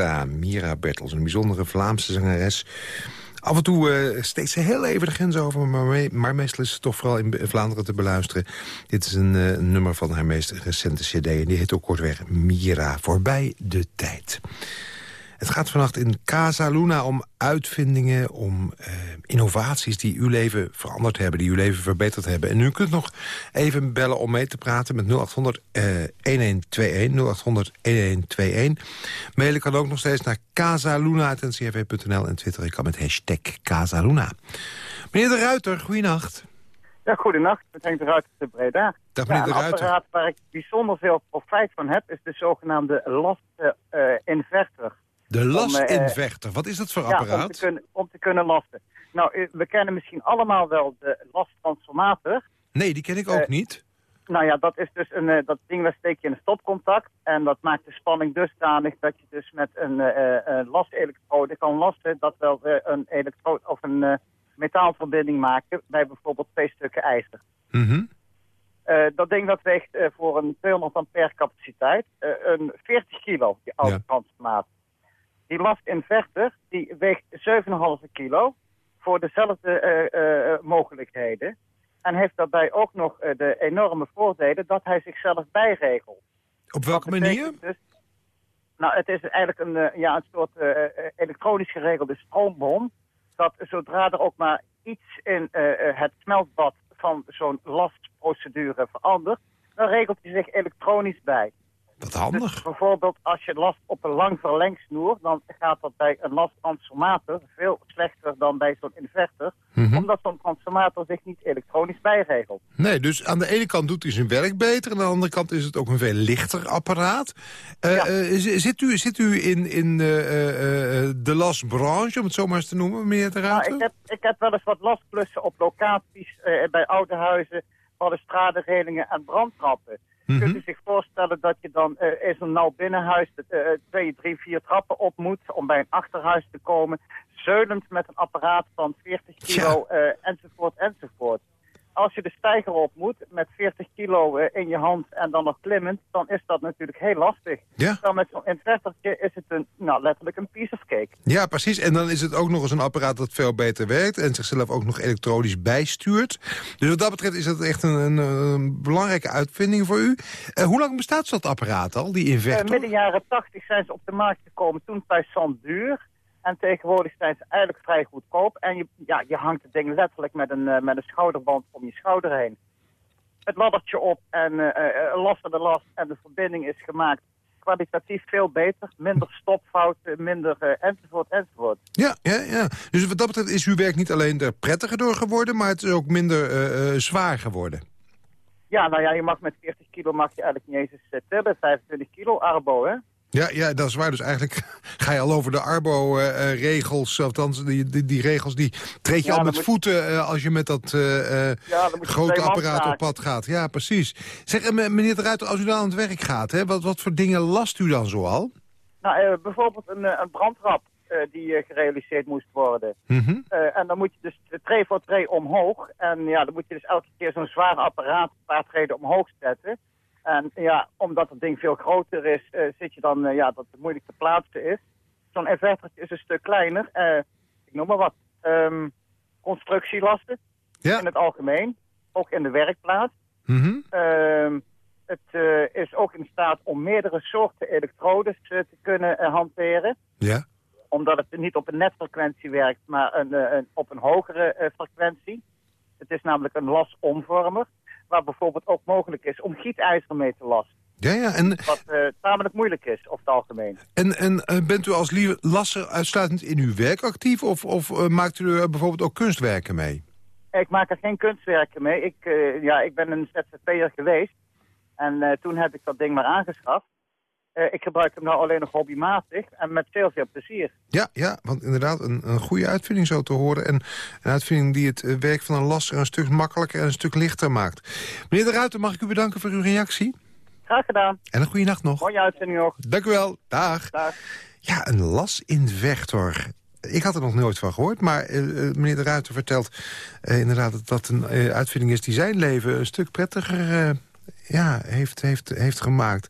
Speaker 3: Mira, Mira Bertels, een bijzondere Vlaamse zangeres. Af en toe uh, steekt ze heel even de grens over, maar, me- maar meestal is het toch vooral in Vlaanderen te beluisteren. Dit is een eh, nummer van haar meest recente cd en die heet ook kortweg Mira, voorbij de tijd. Het gaat vannacht in Casa Luna om uitvindingen, om eh, innovaties die uw leven veranderd hebben, die uw leven verbeterd hebben. En u kunt nog even bellen om mee te praten met 0800 eh, 1121, 0800 1121. Mailen kan ook nog steeds naar casaluna.ncrv.nl en twitteren kan met hashtag Casaluna. Meneer de Ruiter, goeienacht.
Speaker 8: Ja, goedenacht. Met Henk de Ruiter te Breda.
Speaker 3: Dag
Speaker 8: Ja,
Speaker 3: meneer
Speaker 8: een
Speaker 3: de Ruiter.
Speaker 8: apparaat waar ik bijzonder veel profijt van heb... is de zogenaamde last eh, inverter.
Speaker 3: De lastinvechter,
Speaker 8: eh,
Speaker 3: wat is dat voor
Speaker 8: Ja, om
Speaker 3: apparaat?
Speaker 8: te, kunnen, om te kunnen lasten. Nou, eh, we kennen misschien allemaal wel de lasttransformator.
Speaker 3: Nee, die ken ik ook
Speaker 8: Eh,
Speaker 3: niet.
Speaker 8: Nou ja, dat is dus een, dat ding waar steek je in een stopcontact. En dat maakt de spanning dusdanig dat je dus met een eh, lastelektrode kan lasten. Dat wel een elektrode of een metaalverbinding maken bij bijvoorbeeld twee stukken ijzer.
Speaker 3: Mhm.
Speaker 8: Dat ding dat weegt voor een 200 ampère capaciteit een 40 kilo, die oude
Speaker 3: Ja.
Speaker 8: transformator. Die lastinverter die weegt 7,5 kilo voor dezelfde eh, eh, mogelijkheden. En heeft daarbij ook nog eh, de enorme voordelen dat hij zichzelf bijregelt.
Speaker 3: Op welke manier?
Speaker 8: Dus, nou, het is eigenlijk een, eh, ja, een soort eh, eh, elektronisch geregelde stroombom. Dat zodra er ook maar iets in eh, eh, het smeltbad van zo'n lastprocedure verandert, dan regelt hij zich elektronisch bij.
Speaker 3: Wat handig.
Speaker 8: Dus bijvoorbeeld als je last op een lang verlengsnoer, dan gaat dat bij een lasttransformator veel slechter dan bij zo'n inverter.
Speaker 3: Mhm.
Speaker 8: Omdat zo'n transformator zich niet elektronisch bijregelt.
Speaker 3: Nee, dus aan de ene kant doet hij zijn werk beter... en aan de andere kant is het ook een veel lichter apparaat. Eh,
Speaker 8: Ja.
Speaker 3: eh, zit, u, zit u in, in eh, de lasbranche, om het zo maar eens te noemen, meneer de
Speaker 8: Nou, ik, heb, ik heb wel eens wat lastplussen op locaties bij oude huizen, balustraderelingen en brandtrappen.
Speaker 3: Mhm.
Speaker 8: Kunt u zich voorstellen dat je dan eh in zo'n nauw binnenhuis eh, twee, drie, vier trappen op moet om bij een achterhuis te komen, zeulend met een apparaat van 40 kilo eh, enzovoort enzovoort. Als je de stijger op moet met 40 kilo eh, in je hand en dan nog klimmend, dan is dat natuurlijk heel lastig.
Speaker 3: Ja.
Speaker 8: Dan met zo'n invertertje is het een, nou, letterlijk een piece of cake.
Speaker 3: Ja, precies. En dan is het ook nog eens een apparaat dat veel beter werkt... en zichzelf ook nog elektronisch bijstuurt. Dus wat dat betreft is dat echt een, een, een belangrijke uitvinding voor u. Eh, hoe lang bestaat dat apparaat al, die
Speaker 8: Uh,
Speaker 3: inverter?
Speaker 8: midden jaren 80 zijn ze op de markt gekomen, toen bij duur. En tegenwoordig zijn ze eigenlijk vrij goedkoop. En je, ja, je hangt het ding letterlijk met een, eh, met een schouderband om je schouder heen. Het laddertje op en last van de last en de verbinding is gemaakt. Kwalitatief veel beter, minder stopfouten, minder enzovoort enzovoort.
Speaker 3: Ja, ja, ja. Dus wat dat betreft is uw werk niet alleen er prettiger door geworden... maar het is ook minder zwaar geworden.
Speaker 8: Ja, nou ja, je mag met 40 kilo mag je eigenlijk niet eens tillen. 25 kilo arbo, hè?
Speaker 3: Ja, ja, dat is waar. Dus eigenlijk *laughs* ga je al over de Arbo-regels. althans, die, die, die regels die treed je
Speaker 8: Ja,
Speaker 3: al met voeten... eh, als je met dat
Speaker 8: Ja,
Speaker 3: grote apparaat op pad gaat. Ja, precies. Zeg, meneer de Ruiter, als u dan aan het werk gaat... Hè, wat, wat voor dingen last u dan zoal?
Speaker 8: Nou, bijvoorbeeld een, een brandrap eh, die gerealiseerd moest worden.
Speaker 3: Mhm.
Speaker 8: En dan moet je dus tree voor tree omhoog. En ja, dan moet je dus elke keer zo'n zwaar apparaat een paar treden omhoog zetten. En ja, omdat het ding veel groter is, eh, zit je dan, eh, ja, dat het moeilijk te plaatsen is. Zo'n invertertje is een stuk kleiner. Eh, ik noem maar wat. Ehm, constructielasten
Speaker 3: Ja.
Speaker 8: in het algemeen. Ook in de werkplaats. Ehm, het is ook in staat om meerdere soorten elektrodes te kunnen hanteren
Speaker 3: Ja.
Speaker 8: omdat het niet op een netfrequentie werkt, maar een, een- op een hogere frequentie. Het is namelijk een lasomvormer, waar bijvoorbeeld ook mogelijk is om gietijzer mee te lasten.
Speaker 3: Ja, ja. En,
Speaker 8: Wat eh, tamelijk moeilijk is, over het algemeen.
Speaker 3: en, en eh, bent u als lasser uitsluitend in uw werk actief... of, of eh, maakt u er bijvoorbeeld ook kunstwerken mee?
Speaker 8: Ik maak er geen kunstwerken mee. Ik, ja, ik ben een ZZP'er geweest. En toen heb ik dat ding maar aangeschaft. Eh, ik gebruik hem nou alleen nog hobbymatig en met veel veel plezier.
Speaker 3: Ja, ja, want inderdaad een, een goede uitvinding zo te horen. En een uitvinding die het eh, werk van een lasser een stuk makkelijker en een stuk lichter maakt. Meneer de Ruiter, mag ik u bedanken voor uw reactie?
Speaker 8: Graag gedaan.
Speaker 3: En een goede nacht nog.
Speaker 8: Mooie uitzending nog.
Speaker 3: Dank u wel. Dag.
Speaker 8: Dag.
Speaker 3: Ja, een lasinvector. Ik had er nog nooit van gehoord, maar eh, meneer de Ruiter vertelt inderdaad dat dat een uitvinding is die zijn leven een stuk prettiger ja, heeft, heeft, heeft gemaakt.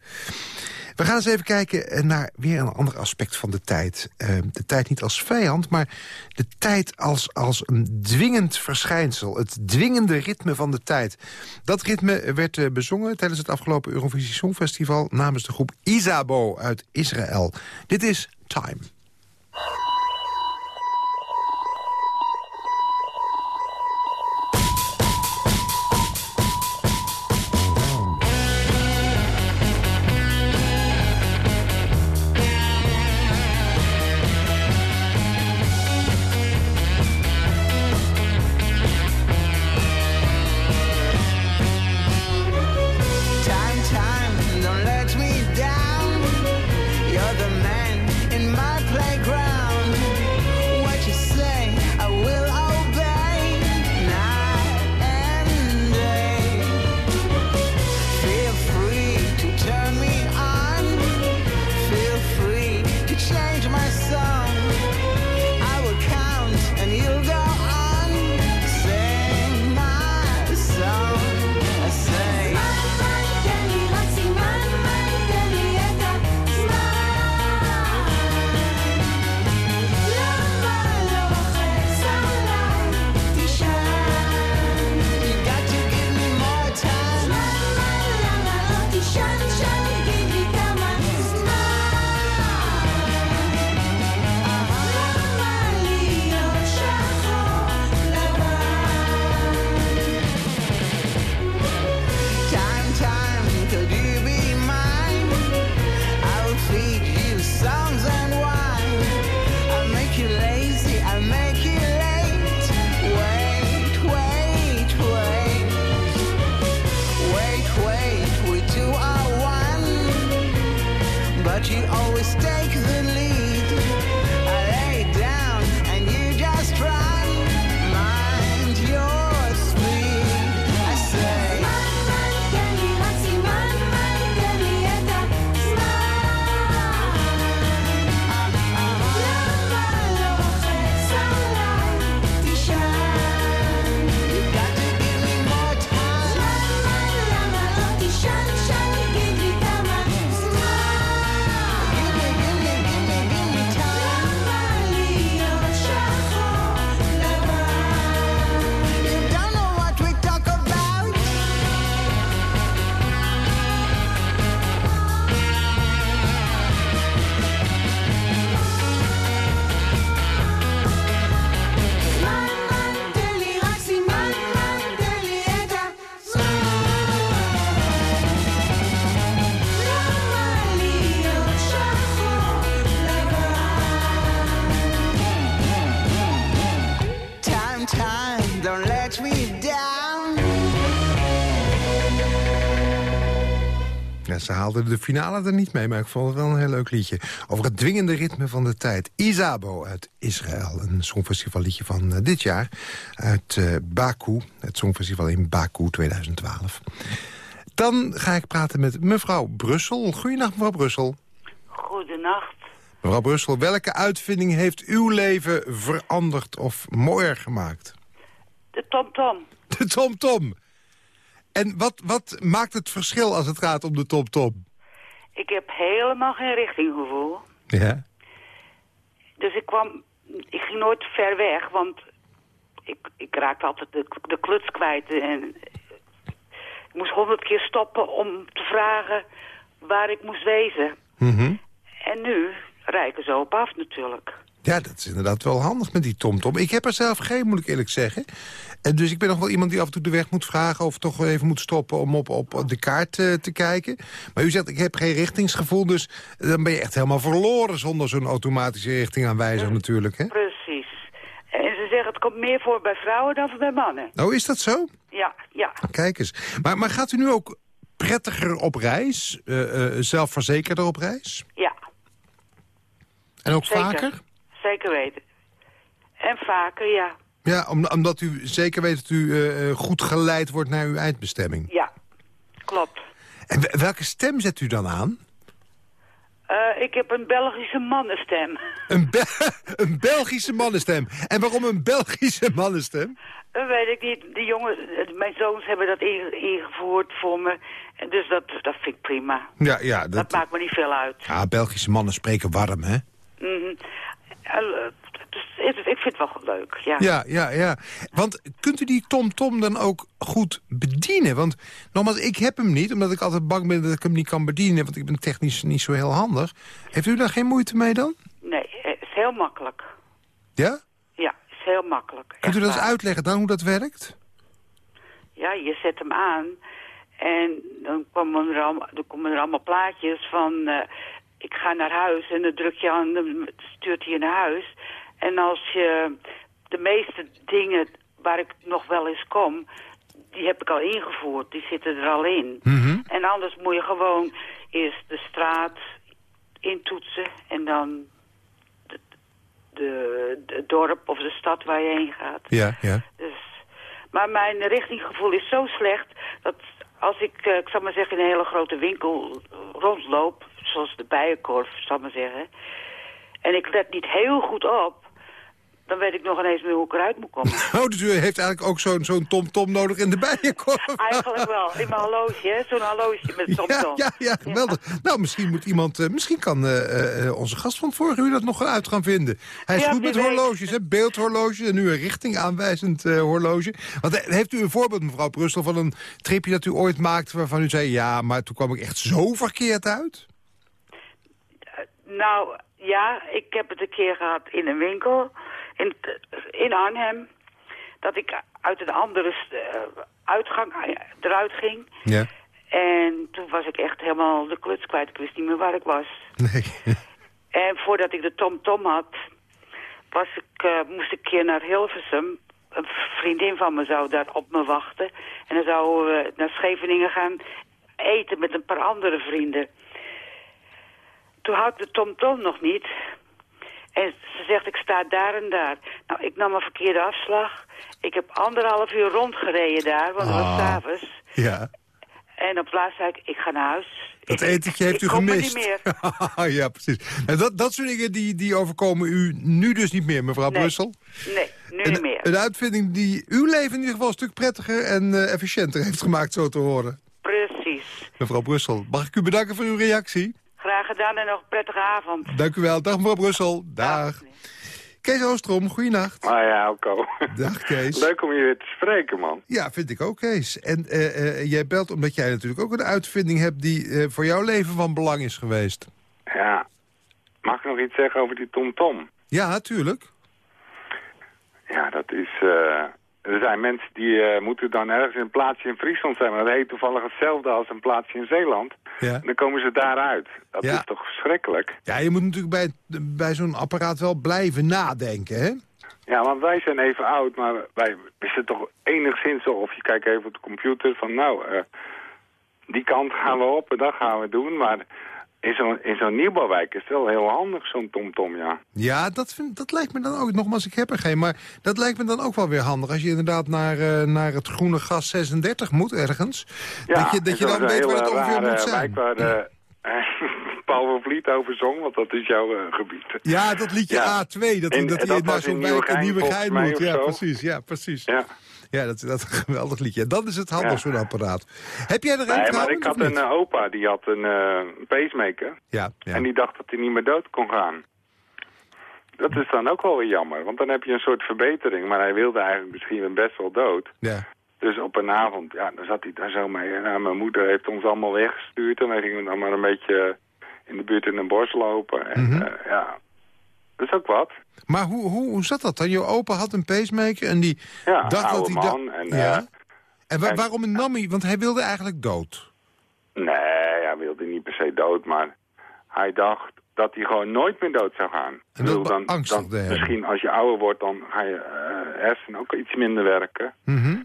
Speaker 3: We gaan eens even kijken eh, naar weer een ander aspect van de tijd. Eh, de tijd niet als vijand, maar de tijd als, als een dwingend verschijnsel. Het dwingende ritme van de tijd. Dat ritme werd eh, bezongen tijdens het afgelopen Eurovisie Songfestival... namens de groep Isabo uit Israël. Dit is. Time,
Speaker 9: But you always take the lead.
Speaker 3: Ze haalden de finale er niet mee, maar ik vond het wel een heel leuk liedje. Over het dwingende ritme van de tijd. Isabo uit Israël, een songfestivalliedje van eh, dit jaar. Uit eh, Baku, het songfestival in Baku 2012. Dan ga ik praten met mevrouw Brussel. Goedenacht, mevrouw Brussel.
Speaker 10: Goedenacht.
Speaker 3: Mevrouw Brussel, welke uitvinding heeft uw leven veranderd of mooier gemaakt?
Speaker 10: De TomTom.
Speaker 3: De TomTom. En wat, wat maakt het verschil als het gaat om de TomTom?
Speaker 10: Ik heb helemaal geen richtinggevoel.
Speaker 3: Ja.
Speaker 10: Dus ik kwam... Ik ging nooit ver weg, want ik, ik raakte altijd de, de kluts kwijt. En ik moest honderd keer stoppen om te vragen waar ik moest wezen.
Speaker 3: Mhm.
Speaker 10: En nu rijken ze op af natuurlijk.
Speaker 3: Ja, dat is inderdaad wel handig met die TomTom. Ik heb er zelf geen, moet ik eerlijk zeggen. En dus ik ben nog wel iemand die af en toe de weg moet vragen... of toch even moet stoppen om op, op de kaart eh, te kijken. Maar u zegt, ik heb geen richtingsgevoel... dus dan ben je echt helemaal verloren zonder zo'n automatische richtingaanwijzer natuurlijk. Hè?
Speaker 10: Precies. En ze zeggen het komt meer voor bij vrouwen dan voor bij mannen.
Speaker 3: Oh, is dat zo?
Speaker 10: Ja, ja.
Speaker 3: Kijk eens. Maar, maar gaat u nu ook prettiger op reis? eh, eh, zelfverzekerder op reis?
Speaker 10: Ja,
Speaker 3: En ook
Speaker 10: zeker.
Speaker 3: vaker?
Speaker 10: Zeker weten. En vaker, ja.
Speaker 3: Ja, om, omdat u zeker weet dat u eh, eh, goed geleid wordt naar uw eindbestemming.
Speaker 10: Ja, klopt.
Speaker 3: En we- welke stem zet u dan aan?
Speaker 10: Eh, ik heb een Belgische mannenstem.
Speaker 3: Een, Be- *laughs* een Belgische mannenstem. En waarom een Belgische mannenstem?
Speaker 10: Dat weet ik niet. De jongen, mijn zoons hebben dat inge- ingevoerd voor me. En dus dat, dat vind ik prima.
Speaker 3: Ja, ja,
Speaker 10: Dat,
Speaker 3: dat,
Speaker 10: maakt me niet veel uit.
Speaker 3: ja, Belgische mannen spreken warm, hè?
Speaker 10: Eh, dus, ik vind het wel leuk, ja.
Speaker 3: Ja, ja, ja. Want kunt u die TomTom Tom dan ook goed bedienen? Want nogmaals, ik heb hem niet, omdat ik altijd bang ben dat ik hem niet kan bedienen. Want ik ben technisch niet zo heel handig. Heeft u daar geen moeite mee dan?
Speaker 10: Nee, het is heel makkelijk.
Speaker 3: Ja?
Speaker 10: Ja, het is heel makkelijk.
Speaker 3: Kunt u dat eens uitleggen dan, hoe dat werkt?
Speaker 10: Ja, je zet hem aan en dan komen er allemaal, komen er allemaal plaatjes van... eh, ik ga naar huis en dan druk je aan, dan stuurt hij je naar huis. En als je de meeste dingen waar ik nog wel eens kom, die heb ik al ingevoerd. Die zitten er al in. En anders moet je gewoon eerst de straat intoetsen en dan de dorp of de stad waar je heen gaat.
Speaker 3: Ja, ja.
Speaker 10: Dus, maar mijn richtinggevoel is zo slecht dat als ik, eh, ik zal maar zeggen, in een hele grote winkel rondloop, zoals de bijenkorf, zal ik maar zeggen, en ik let niet heel goed op, dan weet ik nog ineens meer hoe ik eruit moet komen. *laughs*
Speaker 3: Oh, dus u heeft eigenlijk ook zo'n zo'n TomTom nodig in de bijenkorf. *laughs*
Speaker 10: Eigenlijk wel, in mijn horloge, hè? zo'n horloge met *laughs*
Speaker 3: Ja,
Speaker 10: TomTom.
Speaker 3: ja, ja, geweldig. Nou, misschien moet iemand, eh, misschien kan eh, eh, onze gast van vorige uur dat nog uit gaan vinden. Hij is
Speaker 10: Ja,
Speaker 3: goed met
Speaker 10: weet.
Speaker 3: horloges, hè? beeldhorloge en nu een richtingaanwijzend eh horloge. Want heeft u een voorbeeld, mevrouw Brussel, van een tripje dat u ooit maakte waarvan u zei, ja, maar toen kwam ik echt zo verkeerd uit?
Speaker 10: Nou, ja, ik heb het een keer gehad in een winkel in, in Arnhem. Dat ik uit een andere eh, uitgang eh, eruit ging.
Speaker 3: Ja.
Speaker 10: En toen was ik echt helemaal de kluts kwijt. Ik wist niet meer waar ik was.
Speaker 3: Nee. *laughs*
Speaker 10: En voordat ik de TomTom had, was ik, eh, moest ik een keer naar Hilversum. Een vriendin van me zou daar op me wachten. En dan zouden we naar Scheveningen gaan eten met een paar andere vrienden. Toen had ik de TomTom nog niet. En ze zegt, ik sta daar en daar. Nou, ik nam een verkeerde afslag. Ik heb anderhalf uur rondgereden daar, want het was
Speaker 3: Ah.
Speaker 10: s'avonds.
Speaker 3: Ja,
Speaker 10: En op het laatst zei ik, ik ga naar huis.
Speaker 3: dat etentje heeft
Speaker 10: ik
Speaker 3: u
Speaker 10: kom
Speaker 3: gemist.
Speaker 10: niet meer. *laughs*
Speaker 3: ja, precies. En dat, dat soort dingen die, die overkomen u nu dus niet meer, mevrouw
Speaker 10: Nee.
Speaker 3: Brussel?
Speaker 10: Nee, nu
Speaker 3: Een,
Speaker 10: niet meer.
Speaker 3: een uitvinding die uw leven in ieder geval een stuk prettiger en eh, efficiënter heeft gemaakt, zo te horen.
Speaker 10: Precies.
Speaker 3: Mevrouw Brussel, mag ik u bedanken voor uw reactie?
Speaker 10: Graag gedaan en nog een prettige avond.
Speaker 3: Dank u wel. Dag mevrouw Brussel. Dag. Kees Oostrom, goeienacht.
Speaker 11: Ah ja, Alco.
Speaker 3: Dag Kees. *laughs*
Speaker 11: Leuk om je weer te spreken, man.
Speaker 3: Ja, vind ik ook, Kees. En eh, eh, jij belt omdat jij natuurlijk ook een uitvinding hebt... die eh, voor jouw leven van belang is geweest.
Speaker 11: Ja. Mag ik nog iets zeggen over die TomTom? Tom?
Speaker 3: Ja, natuurlijk.
Speaker 11: Ja, dat is... er zijn mensen die eh, moeten dan ergens in een plaatsje in Friesland zijn. Maar dat heet toevallig hetzelfde als een plaatsje in Zeeland.
Speaker 3: Ja.
Speaker 11: En dan komen ze daaruit. Dat
Speaker 3: Ja.
Speaker 11: is toch verschrikkelijk?
Speaker 3: Ja, je moet natuurlijk bij, bij zo'n apparaat wel blijven nadenken, hè?
Speaker 11: Ja, want wij zijn even oud, maar wij wisten toch enigszins zo... of je kijkt even op de computer van nou, eh, die kant gaan we op en dat gaan we doen. Maar in zo'n zo'n nieuwbouwwijk is het wel heel handig, zo'n TomTom, ja.
Speaker 3: Ja, dat, vind, dat lijkt me dan ook, nogmaals, ik heb er geen... maar dat lijkt me dan ook wel weer handig... als je inderdaad naar, eh, naar het groene gas 36 moet ergens.
Speaker 11: Ja,
Speaker 3: dat je, dat je dan weet waar het ongeveer
Speaker 11: rare
Speaker 3: moet zijn.
Speaker 11: wijk waar eh, *laughs* Paul van Vliet over zong, want dat is jouw eh, gebied.
Speaker 3: Ja, dat liedje
Speaker 11: Ja.
Speaker 3: A2, dat
Speaker 11: En-
Speaker 3: dat hij
Speaker 11: dat
Speaker 3: naar zo'n wijk in
Speaker 11: Nieuwegein volgens mij,
Speaker 3: moet. Ja, precies. Ja, precies.
Speaker 11: Ja.
Speaker 3: Ja, dat, dat is *laughs* een geweldig liedje. En dan is het handig,
Speaker 11: Ja.
Speaker 3: zo'n apparaat. Heb jij er een
Speaker 11: Nee, maar ik had een eh, opa, die had een eh, pacemaker.
Speaker 3: Ja, ja.
Speaker 11: En die dacht dat hij niet meer dood kon gaan. Dat is dan ook wel weer jammer, want dan heb je een soort verbetering. Maar hij wilde eigenlijk misschien best wel dood.
Speaker 3: ja.
Speaker 11: Dus op een avond, ja, dan zat hij daar zo mee. En nou, mijn moeder heeft ons allemaal weggestuurd. En wij gingen dan maar een beetje in de buurt in een bos lopen. En
Speaker 3: Mhm.
Speaker 11: eh, ja, dat is ook wat.
Speaker 3: Maar hoe, hoe, hoe zat dat dan? Je opa had een pacemaker en die
Speaker 11: Ja,
Speaker 3: dacht dat hij...
Speaker 11: man. En,
Speaker 3: ja.
Speaker 11: eh,
Speaker 3: en, wa-
Speaker 11: en-
Speaker 3: waarom nam hij... Want hij wilde eigenlijk dood.
Speaker 11: Nee, hij wilde niet per se dood, maar hij dacht dat hij gewoon nooit meer dood zou gaan.
Speaker 3: En dat beangstigde hem.
Speaker 11: Misschien als je ouder wordt, dan ga je eh hersenen ook iets minder werken.
Speaker 3: Mhm.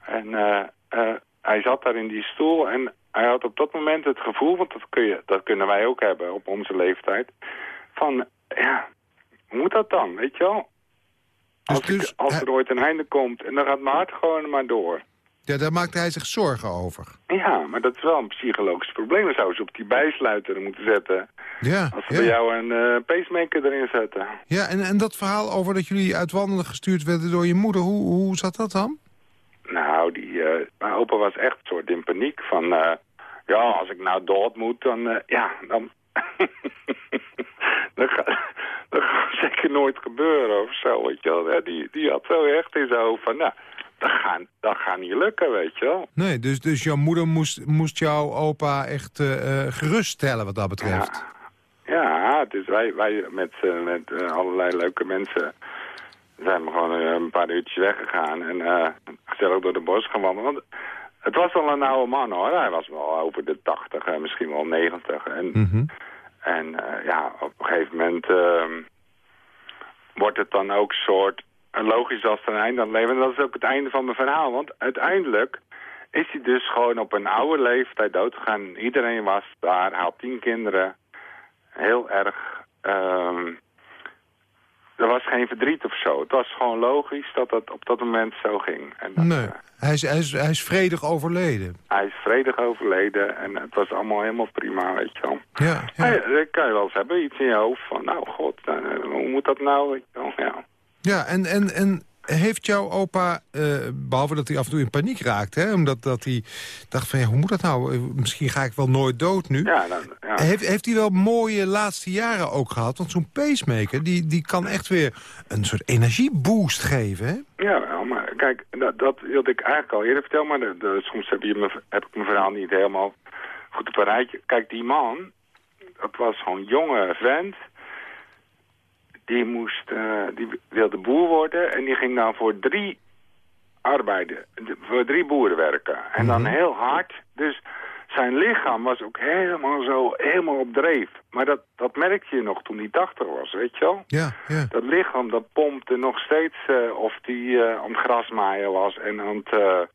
Speaker 11: En eh, hij zat daar in die stoel en hij had op dat moment het gevoel, want dat, kun je, dat kunnen wij ook hebben op onze leeftijd, van ja, hoe moet dat dan, weet je wel? Als,
Speaker 3: dus
Speaker 11: als er ooit een einde komt en dan gaat mijn hart gewoon maar door.
Speaker 3: Ja, daar maakte hij zich zorgen over.
Speaker 11: Ja, maar dat is wel een psychologisch probleem. Dan zouden ze op die bijsluiter moeten zetten.
Speaker 3: Ja,
Speaker 11: Als ze
Speaker 3: ja.
Speaker 11: bij jou een eh, pacemaker erin zetten.
Speaker 3: Ja, en, en dat verhaal over dat jullie uit wandelen gestuurd werden door je moeder, hoe, hoe zat dat dan?
Speaker 11: Nou, die, eh, mijn opa was echt een soort in paniek van... eh, ja, als ik nou dood moet, dan... ja, dan... *laughs* dat, gaat, *laughs* dat gaat zeker nooit gebeuren of zo, weet je wel. Ja, die, die had zo echt in zijn hoofd van... Nou, dat gaat, dat gaat niet lukken, weet je wel.
Speaker 3: Nee, dus, dus jouw moeder moest, moest jouw opa echt eh, eh, geruststellen wat dat betreft.
Speaker 11: Ja, dus wij, wij met, eh, met allerlei leuke mensen zijn we gewoon een paar uurtjes weggegaan en eh, gezellig door de bos gaan wandelen. Want het was wel een oude man hoor, hij was wel over de 80, eh, misschien wel 90. En,
Speaker 3: Mhm.
Speaker 11: En eh, ja, op een gegeven moment ehm, wordt het dan ook soort logisch als er een einde aan het leven. En dat is ook het einde van mijn verhaal, want uiteindelijk is hij dus gewoon op een oude leeftijd doodgegaan. Iedereen was daar, had tien kinderen. Heel erg... ehm, er was geen verdriet of zo. Het was gewoon logisch dat het op dat moment zo ging. En dat,
Speaker 3: Nee, hij is, hij, is, hij is vredig overleden.
Speaker 11: hij is vredig overleden en het was allemaal helemaal prima, weet je wel.
Speaker 3: Ja,
Speaker 11: dat kan je wel eens hebben, iets in je hoofd van, nou god, eh, hoe moet dat nou, weet je wel. Ja.
Speaker 3: Ja, en, en, en heeft jouw opa, eh, behalve dat hij af en toe in paniek raakte... Hè, omdat dat hij dacht van, ja, hoe moet dat nou? Eh, Misschien ga ik wel nooit dood nu.
Speaker 11: Ja, dan, ja.
Speaker 3: Heeft, heeft hij wel mooie laatste jaren ook gehad? Want zo'n pacemaker, die, die kan echt weer een soort energieboost geven, hè?
Speaker 11: Ja, wel, maar kijk, dat, dat wilde ik eigenlijk al eerder vertellen, maar de, de- soms heb, je me, heb ik mijn verhaal niet helemaal goed op een rijtje. Kijk, die man, dat was zo'n jonge vent, die, moest, eh, die wilde boer worden en die ging dan voor drie arbeiden, de- voor drie boeren werken. En dan heel hard, dus zijn lichaam was ook helemaal zo, helemaal op dreef. Maar dat, dat merkte je nog toen hij 80 was, weet je wel?
Speaker 3: Ja, ja.
Speaker 11: Dat lichaam dat pompte nog steeds eh, of die eh, aan het grasmaaien was en aan het,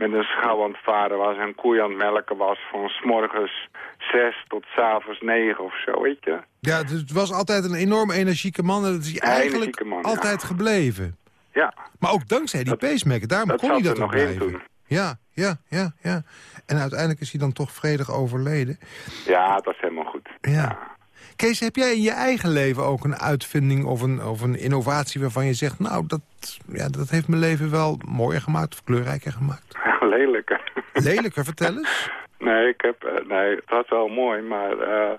Speaker 11: met een schouw aan het varen was en koeien aan het melken was van s morgens zes tot s avonds negen of zo, weet je.
Speaker 3: Ja, dus het was altijd een enorm energieke man en dat is hij eigenlijk
Speaker 11: ja.
Speaker 3: altijd gebleven.
Speaker 11: Ja,
Speaker 3: Maar ook dankzij die pacemaker, daarom
Speaker 11: dat
Speaker 3: kon hij dat
Speaker 11: nog in
Speaker 3: blijven.
Speaker 11: toen.
Speaker 3: Ja, ja, ja, ja. En uiteindelijk is hij dan toch vredig overleden.
Speaker 11: Ja, dat is helemaal goed.
Speaker 3: Ja. Kees, heb jij in je eigen leven ook een uitvinding of een, of een innovatie waarvan je zegt... nou, dat, ja, dat heeft mijn leven wel mooier gemaakt of kleurrijker gemaakt? *laughs*
Speaker 11: Lelijke. *laughs*
Speaker 3: Lelijker, vertel eens.
Speaker 11: Nee, ik heb, eh, nee, het was wel mooi, maar eh,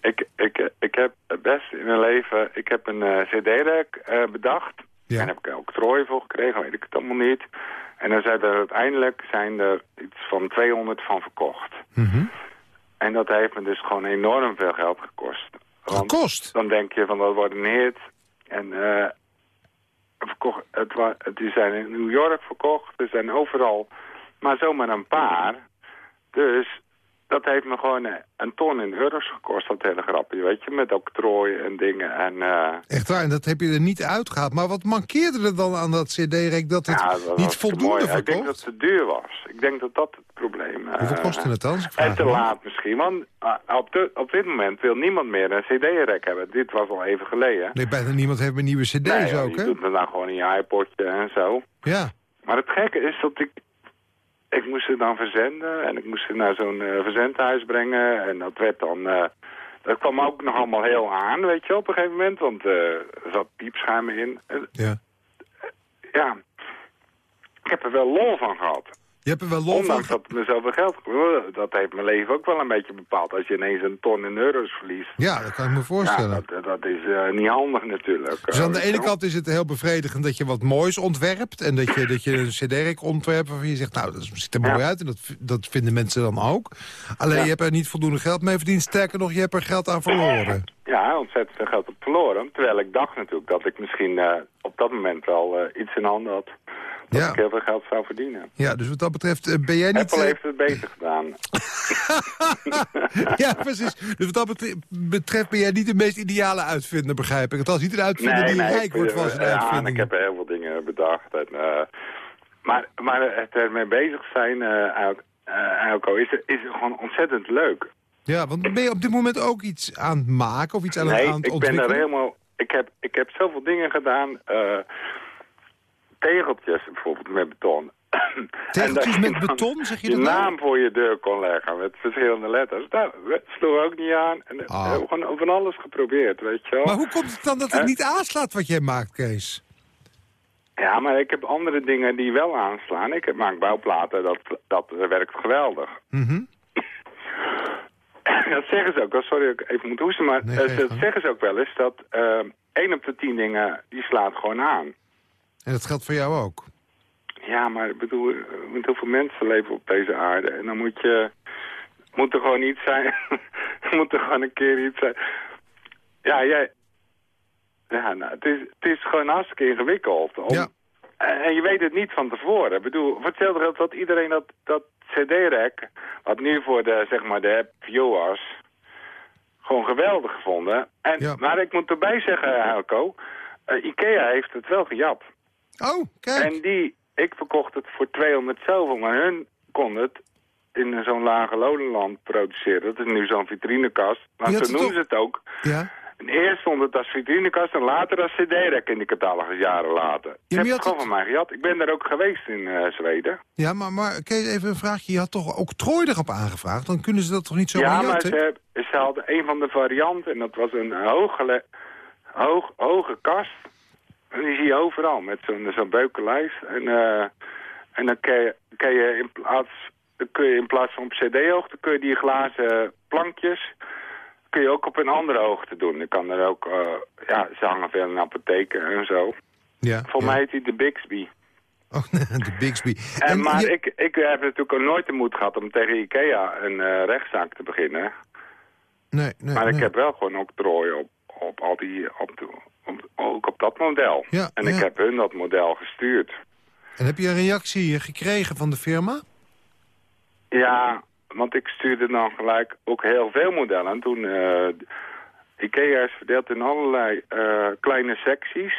Speaker 11: ik, ik, ik heb best in mijn leven, ik heb een eh, cd-rek bedacht.
Speaker 3: Ja.
Speaker 11: En daar heb ik ook trooien voor gekregen, weet ik het allemaal niet. En dan zijn er uiteindelijk zijn er iets van 200 van verkocht.
Speaker 3: Mhm.
Speaker 11: En dat heeft me dus gewoon enorm veel geld gekost. Want
Speaker 3: Gekost?
Speaker 11: dan denk je van dat wordt een hit. En verkocht, het, het, die zijn in New York verkocht, er zijn overal, maar zomaar een paar. Dus dat heeft me gewoon eh, een ton in euro's gekost, dat hele grapje, weet je, met octrooien en dingen. En, eh,
Speaker 3: Echt waar, en dat heb je er niet uitgehaald. Maar wat mankeerde er dan aan dat cd-rek dat het
Speaker 11: ja, dat
Speaker 3: niet voldoende
Speaker 11: mooi. Ik
Speaker 3: verkocht?
Speaker 11: denk dat het te duur was. Ik denk dat dat het probleem eh,
Speaker 3: Hoeveel kostte het dan?
Speaker 11: En te laat misschien, want op, de, op dit moment wil niemand meer een cd-rek hebben. Dit was al even geleden.
Speaker 3: Nee, bijna niemand heeft meer nieuwe cd's
Speaker 11: Nee,
Speaker 3: ook,
Speaker 11: je
Speaker 3: hè?
Speaker 11: doet het dan gewoon in je iPodje en zo.
Speaker 3: Ja.
Speaker 11: Maar het gekke is dat ik... Ik moest ze dan verzenden en ik moest ze naar zo'n eh, verzendhuis brengen. En dat werd dan... eh, dat kwam ook nog allemaal heel aan, weet je, op een gegeven moment. Want eh, er zat piepschuim in.
Speaker 3: Ja.
Speaker 11: ja, ik heb er wel lol van gehad.
Speaker 3: Je hebt er wel lol van
Speaker 11: Ondanks dat het me zoveel geld... Dat heeft mijn leven ook wel een beetje bepaald. Als je ineens een ton in euro's verliest.
Speaker 3: Ja, dat kan ik me
Speaker 11: Ja,
Speaker 3: voorstellen.
Speaker 11: dat, dat is eh, niet handig natuurlijk.
Speaker 3: Dus aan de
Speaker 11: Eh,
Speaker 3: ene kant is het heel bevredigend dat je wat moois ontwerpt... en dat je, dat je een cd-rek ontwerpt waarvan je zegt... nou, dat ziet er mooi
Speaker 11: Ja.
Speaker 3: uit en dat, dat vinden mensen dan ook. Alleen
Speaker 11: Ja.
Speaker 3: je hebt er niet voldoende geld mee verdiend. Sterker nog, je hebt er geld aan verloren.
Speaker 11: Ja, ontzettend veel geld op verloren. Terwijl ik dacht natuurlijk dat ik misschien eh, op dat moment wel eh, iets in handen had. Dat
Speaker 3: Ja.
Speaker 11: ik heel veel geld zou verdienen.
Speaker 3: Ja, dus wat dat betreft eh, ben jij niet...
Speaker 11: Apple heeft het beter gedaan. *laughs*
Speaker 3: ja, precies. Dus wat dat betre- betreft ben jij niet de meest ideale uitvinder, begrijp ik. Althans, niet een uitvinder die rijk
Speaker 11: ik,
Speaker 3: wordt van zijn
Speaker 11: ja, en
Speaker 3: uitvindingen.
Speaker 11: ik heb heel veel dingen bedacht. En, maar, maar het ermee bezig zijn, uh, Elko, is, is gewoon ontzettend leuk.
Speaker 3: Ja, want ben je op dit moment ook iets aan het maken of iets aan,
Speaker 11: nee,
Speaker 3: aan het
Speaker 11: ik ben
Speaker 3: ontwikkelen?
Speaker 11: er helemaal... Ik heb, ik heb zoveel dingen gedaan. eh, tegeltjes bijvoorbeeld met beton. *clears throat*
Speaker 3: Tegeltjes
Speaker 11: je
Speaker 3: met beton, zeg je
Speaker 11: je
Speaker 3: dat nou?
Speaker 11: naam voor je deur kon leggen met verschillende letters. Dat sloeg ook niet aan. En,
Speaker 3: Oh.
Speaker 11: we hebben gewoon van alles geprobeerd, weet je wel.
Speaker 3: Maar hoe komt het dan dat het niet aanslaat wat jij maakt, Kees?
Speaker 11: Ja, maar ik heb andere dingen die wel aanslaan. Ik heb, maak bouwplaten, dat, dat werkt geweldig.
Speaker 3: Mhm. *clears throat* *coughs*
Speaker 11: dat zeggen ze ook wel. Sorry dat ik even moet hoesten, maar
Speaker 3: Nee,
Speaker 11: eh, dat zeggen ze ook wel eens dat eh één op de tien dingen, die slaat gewoon aan.
Speaker 3: En dat geldt voor jou ook?
Speaker 11: Ja, maar ik bedoel, eh, met hoeveel mensen leven op deze aarde? En dan moet je, moet er gewoon iets zijn. *laughs* moet er gewoon een keer iets zijn. Ja, jij... Ja, nou, het is, het is gewoon hartstikke ingewikkeld. Om,
Speaker 3: Ja.
Speaker 11: En je weet het niet van tevoren. Ik bedoel, geld had iedereen dat, dat cd-rek, wat nu voor de, zeg maar, de app viewers, gewoon geweldig gevonden. En,
Speaker 3: Ja.
Speaker 11: Maar ik moet erbij zeggen, Helco, eh, Ikea heeft het wel gejat.
Speaker 3: Oh, kijk.
Speaker 11: En die, ik verkocht het voor 200 zoveel, maar hun kon het in zo'n lage lonenland produceren. Dat is nu zo'n vitrinekast. Maar zo noemen ze het ook.
Speaker 3: Ja.
Speaker 11: En eerst stond het als vitrinekast en later als cd-rek in de catalogus, jaren later.
Speaker 3: je
Speaker 11: heb
Speaker 3: had
Speaker 11: het gewoon van mij gehad. Ik ben daar ook geweest in eh, Zweden.
Speaker 3: Ja, maar, maar Kees, even een vraagje. Je had toch ook Trooi erop aangevraagd? Dan kunnen ze dat toch niet zo
Speaker 11: ja, maar ze, hadden een van de varianten en dat was een hoge, hoog, hoge kast. En die zie je overal met zo'n zo'n beukenlijst. En, eh, en dan kun je, kun je in plaats, dan kun je in plaats van op cd-hoogte, kun je die glazen plankjes, kun je ook op een andere hoogte doen. Je kan er ook, eh, ja, ze hangen veel in apotheken en zo.
Speaker 3: Ja,
Speaker 11: Voor
Speaker 3: ja.
Speaker 11: mij heet hij de Bixby.
Speaker 3: Oh, *laughs* de Bixby.
Speaker 11: En, maar
Speaker 3: je-
Speaker 11: ik, ik heb natuurlijk ook nooit de moed gehad om tegen Ikea een eh, rechtszaak te beginnen.
Speaker 3: Nee, nee,
Speaker 11: Maar ik heb wel gewoon octrooi op, op al die, op de, op, ook op dat model.
Speaker 3: Ja,
Speaker 11: en ik heb hun dat model gestuurd.
Speaker 3: En heb je een reactie gekregen van de firma?
Speaker 11: Ja, want ik stuurde dan gelijk ook heel veel modellen. En toen, eh, Ikea is verdeeld in allerlei eh, kleine secties.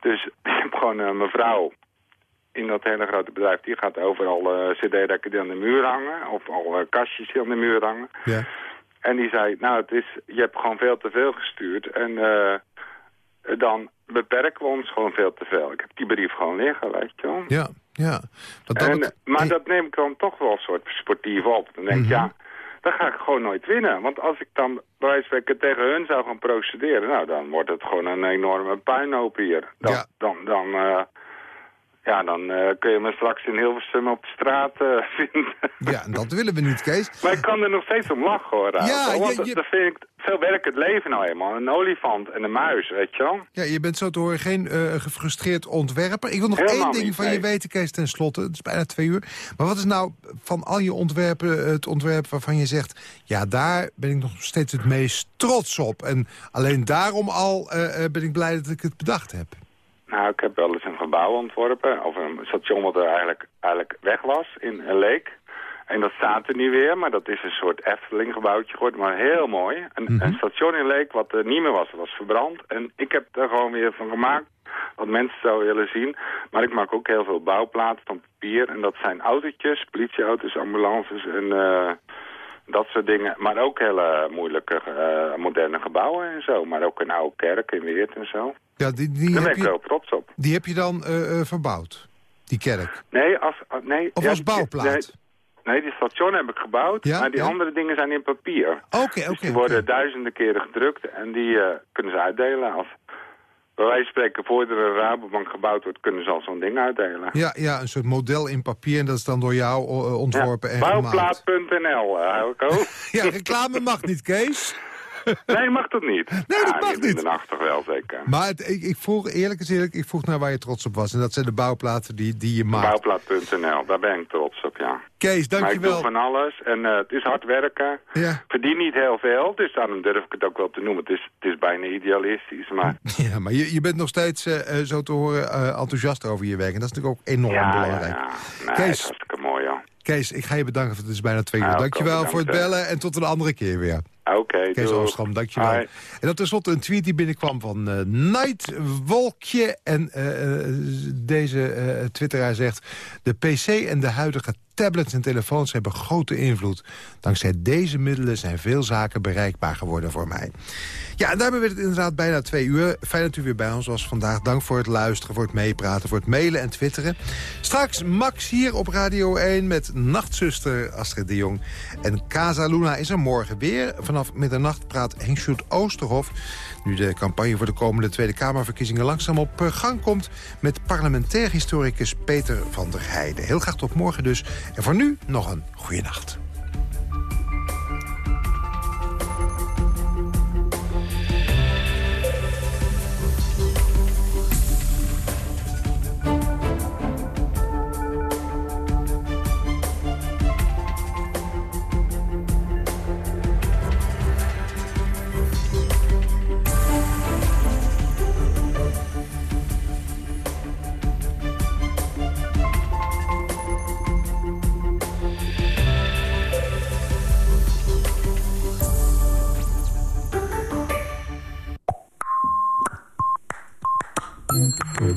Speaker 11: Dus *laughs* ik heb gewoon een mevrouw in dat hele grote bedrijf, die gaat overal eh cd-rekken die aan de muur hangen. Of al eh, kastjes die aan de muur hangen.
Speaker 3: Ja.
Speaker 11: En die zei, nou, het is, je hebt gewoon veel te veel gestuurd. En eh, dan beperken we ons gewoon veel te veel. Ik heb die brief gewoon liggen, weet je wel.
Speaker 3: Ja, ja. Dat,
Speaker 11: En,
Speaker 3: het-
Speaker 11: maar
Speaker 3: hey,
Speaker 11: dat neem ik dan toch wel een soort sportief op. Dan denk ik,
Speaker 3: Mhm.
Speaker 11: ja, dan ga ik gewoon nooit winnen. Want als ik dan bij wijze van tegen hun zou gaan procederen... nou, dan wordt het gewoon een enorme puinhoop hier. Dan,
Speaker 3: Ja.
Speaker 11: dan, dan, eh, ja, dan eh, kun je me straks in Hilversum op de straat eh, *laughs* vinden.
Speaker 3: Ja, en dat willen we niet, Kees.
Speaker 11: Maar ik kan er nog steeds om lachen, hoor.
Speaker 3: Ja,
Speaker 11: want
Speaker 3: je-
Speaker 11: dat- vind ik... Zo werkt het leven nou eenmaal. Een olifant en een muis, weet je wel?
Speaker 3: Ja, je bent zo te horen geen eh, gefrustreerd ontwerper. Ik wil nog
Speaker 11: Helemaal
Speaker 3: één ding
Speaker 11: niet,
Speaker 3: van je weten, Kees, ten slotte. Het is bijna twee uur. Maar wat is nou van al je ontwerpen het ontwerp waarvan je zegt... ja, daar ben ik nog steeds het meest trots op. En alleen daarom al ben ik blij dat ik het bedacht heb.
Speaker 11: Nou, ik heb wel eens een gebouw ontworpen. Of een station wat er eigenlijk, eigenlijk weg was in een leek. En dat staat er niet meer, maar dat is een soort Efteling gebouwtje geworden. Maar heel mooi. Een,
Speaker 3: Mhm.
Speaker 11: een station in Leek wat er niet meer was, dat was verbrand. En ik heb er gewoon weer van gemaakt wat mensen zouden willen zien. Maar ik maak ook heel veel bouwplaten van papier. En dat zijn autootjes, politieauto's, ambulances en eh, dat soort dingen. Maar ook hele moeilijke eh, moderne gebouwen en zo. Maar ook een oude kerk in Weert en zo.
Speaker 3: Ja, die, die,
Speaker 11: Daar ben
Speaker 3: heb,
Speaker 11: ik
Speaker 3: je,
Speaker 11: wel trots op.
Speaker 3: die heb je dan eh, eh, verbouwd, die kerk.
Speaker 11: Nee, als, ah, nee,
Speaker 3: Of
Speaker 11: ja,
Speaker 3: als
Speaker 11: die-
Speaker 3: bouwplaat?
Speaker 11: Nee, nee, die station heb ik gebouwd,
Speaker 3: Ja,
Speaker 11: maar die
Speaker 3: ja.
Speaker 11: andere dingen zijn in papier.
Speaker 3: Oké,
Speaker 11: Dus
Speaker 3: oké.
Speaker 11: die worden duizenden keren gedrukt en die eh, kunnen ze uitdelen. Als bij wijze van spreken voor er een Rabobank gebouwd wordt, kunnen ze al zo'n ding uitdelen.
Speaker 3: Ja, ja, een soort model in papier en dat is dan door jou eh, ontworpen en gemaakt.
Speaker 11: Bouwplaat.nl, uh. *laughs*
Speaker 3: Ja, reclame mag niet, Kees.
Speaker 11: Nee, mag dat niet?
Speaker 3: Nee, dat mag niet.
Speaker 11: een achtig wel, zeker.
Speaker 3: Maar het- ik, ik vroeg, eerlijk is eerlijk, ik vroeg naar waar je trots op was. En dat zijn de bouwplaten die, die je maakt.
Speaker 11: Bouwplaat.nl, daar ben ik trots op, ja.
Speaker 3: Kees,
Speaker 11: Maar ik doe
Speaker 3: dankjewel.
Speaker 11: van alles en eh, het is hard werken.
Speaker 3: Ja,
Speaker 11: Verdien niet heel veel, dus daarom durf ik het ook wel te noemen. Het is, het is bijna idealistisch, maar... *laughs*
Speaker 3: ja, maar je, je bent nog steeds, eh, eh, zo te horen, enthousiast over je werk. En dat is natuurlijk ook enorm
Speaker 11: ja,
Speaker 3: belangrijk.
Speaker 11: Ja, ja. Nee,
Speaker 3: Kees.
Speaker 11: is hartstikke mooi, joh.
Speaker 3: Kees, ik ga je bedanken, het is bijna twee uur.
Speaker 11: Ja,
Speaker 3: dankjewel voor het bellen en tot een andere keer weer.
Speaker 11: Oké,
Speaker 3: Kees
Speaker 11: doei.
Speaker 3: Oostrom, dankjewel.
Speaker 11: Hoi.
Speaker 3: En dan tenslotte een tweet die binnenkwam van eh Nightwolkje. En eh, eh, deze eh twitteraar zegt... de PC en de huidige tablets en telefoons hebben grote invloed. Dankzij deze middelen zijn veel zaken bereikbaar geworden voor mij. Ja, en daarmee werd het inderdaad bijna twee uur. Fijn dat u weer bij ons was vandaag. Dank voor het luisteren, voor het meepraten, voor het mailen en twitteren. Straks Max hier op Radio 1 met nachtzuster Astrid de Jong. En Casa Luna is er morgen weer. Vanaf middernacht praat Henk Oosterhof... nu de campagne voor de komende Tweede Kamerverkiezingen langzaam op eh, gang komt... met parlementair historicus Peter van der Heijden. Heel graag tot morgen dus. En voor nu nog een goede nacht.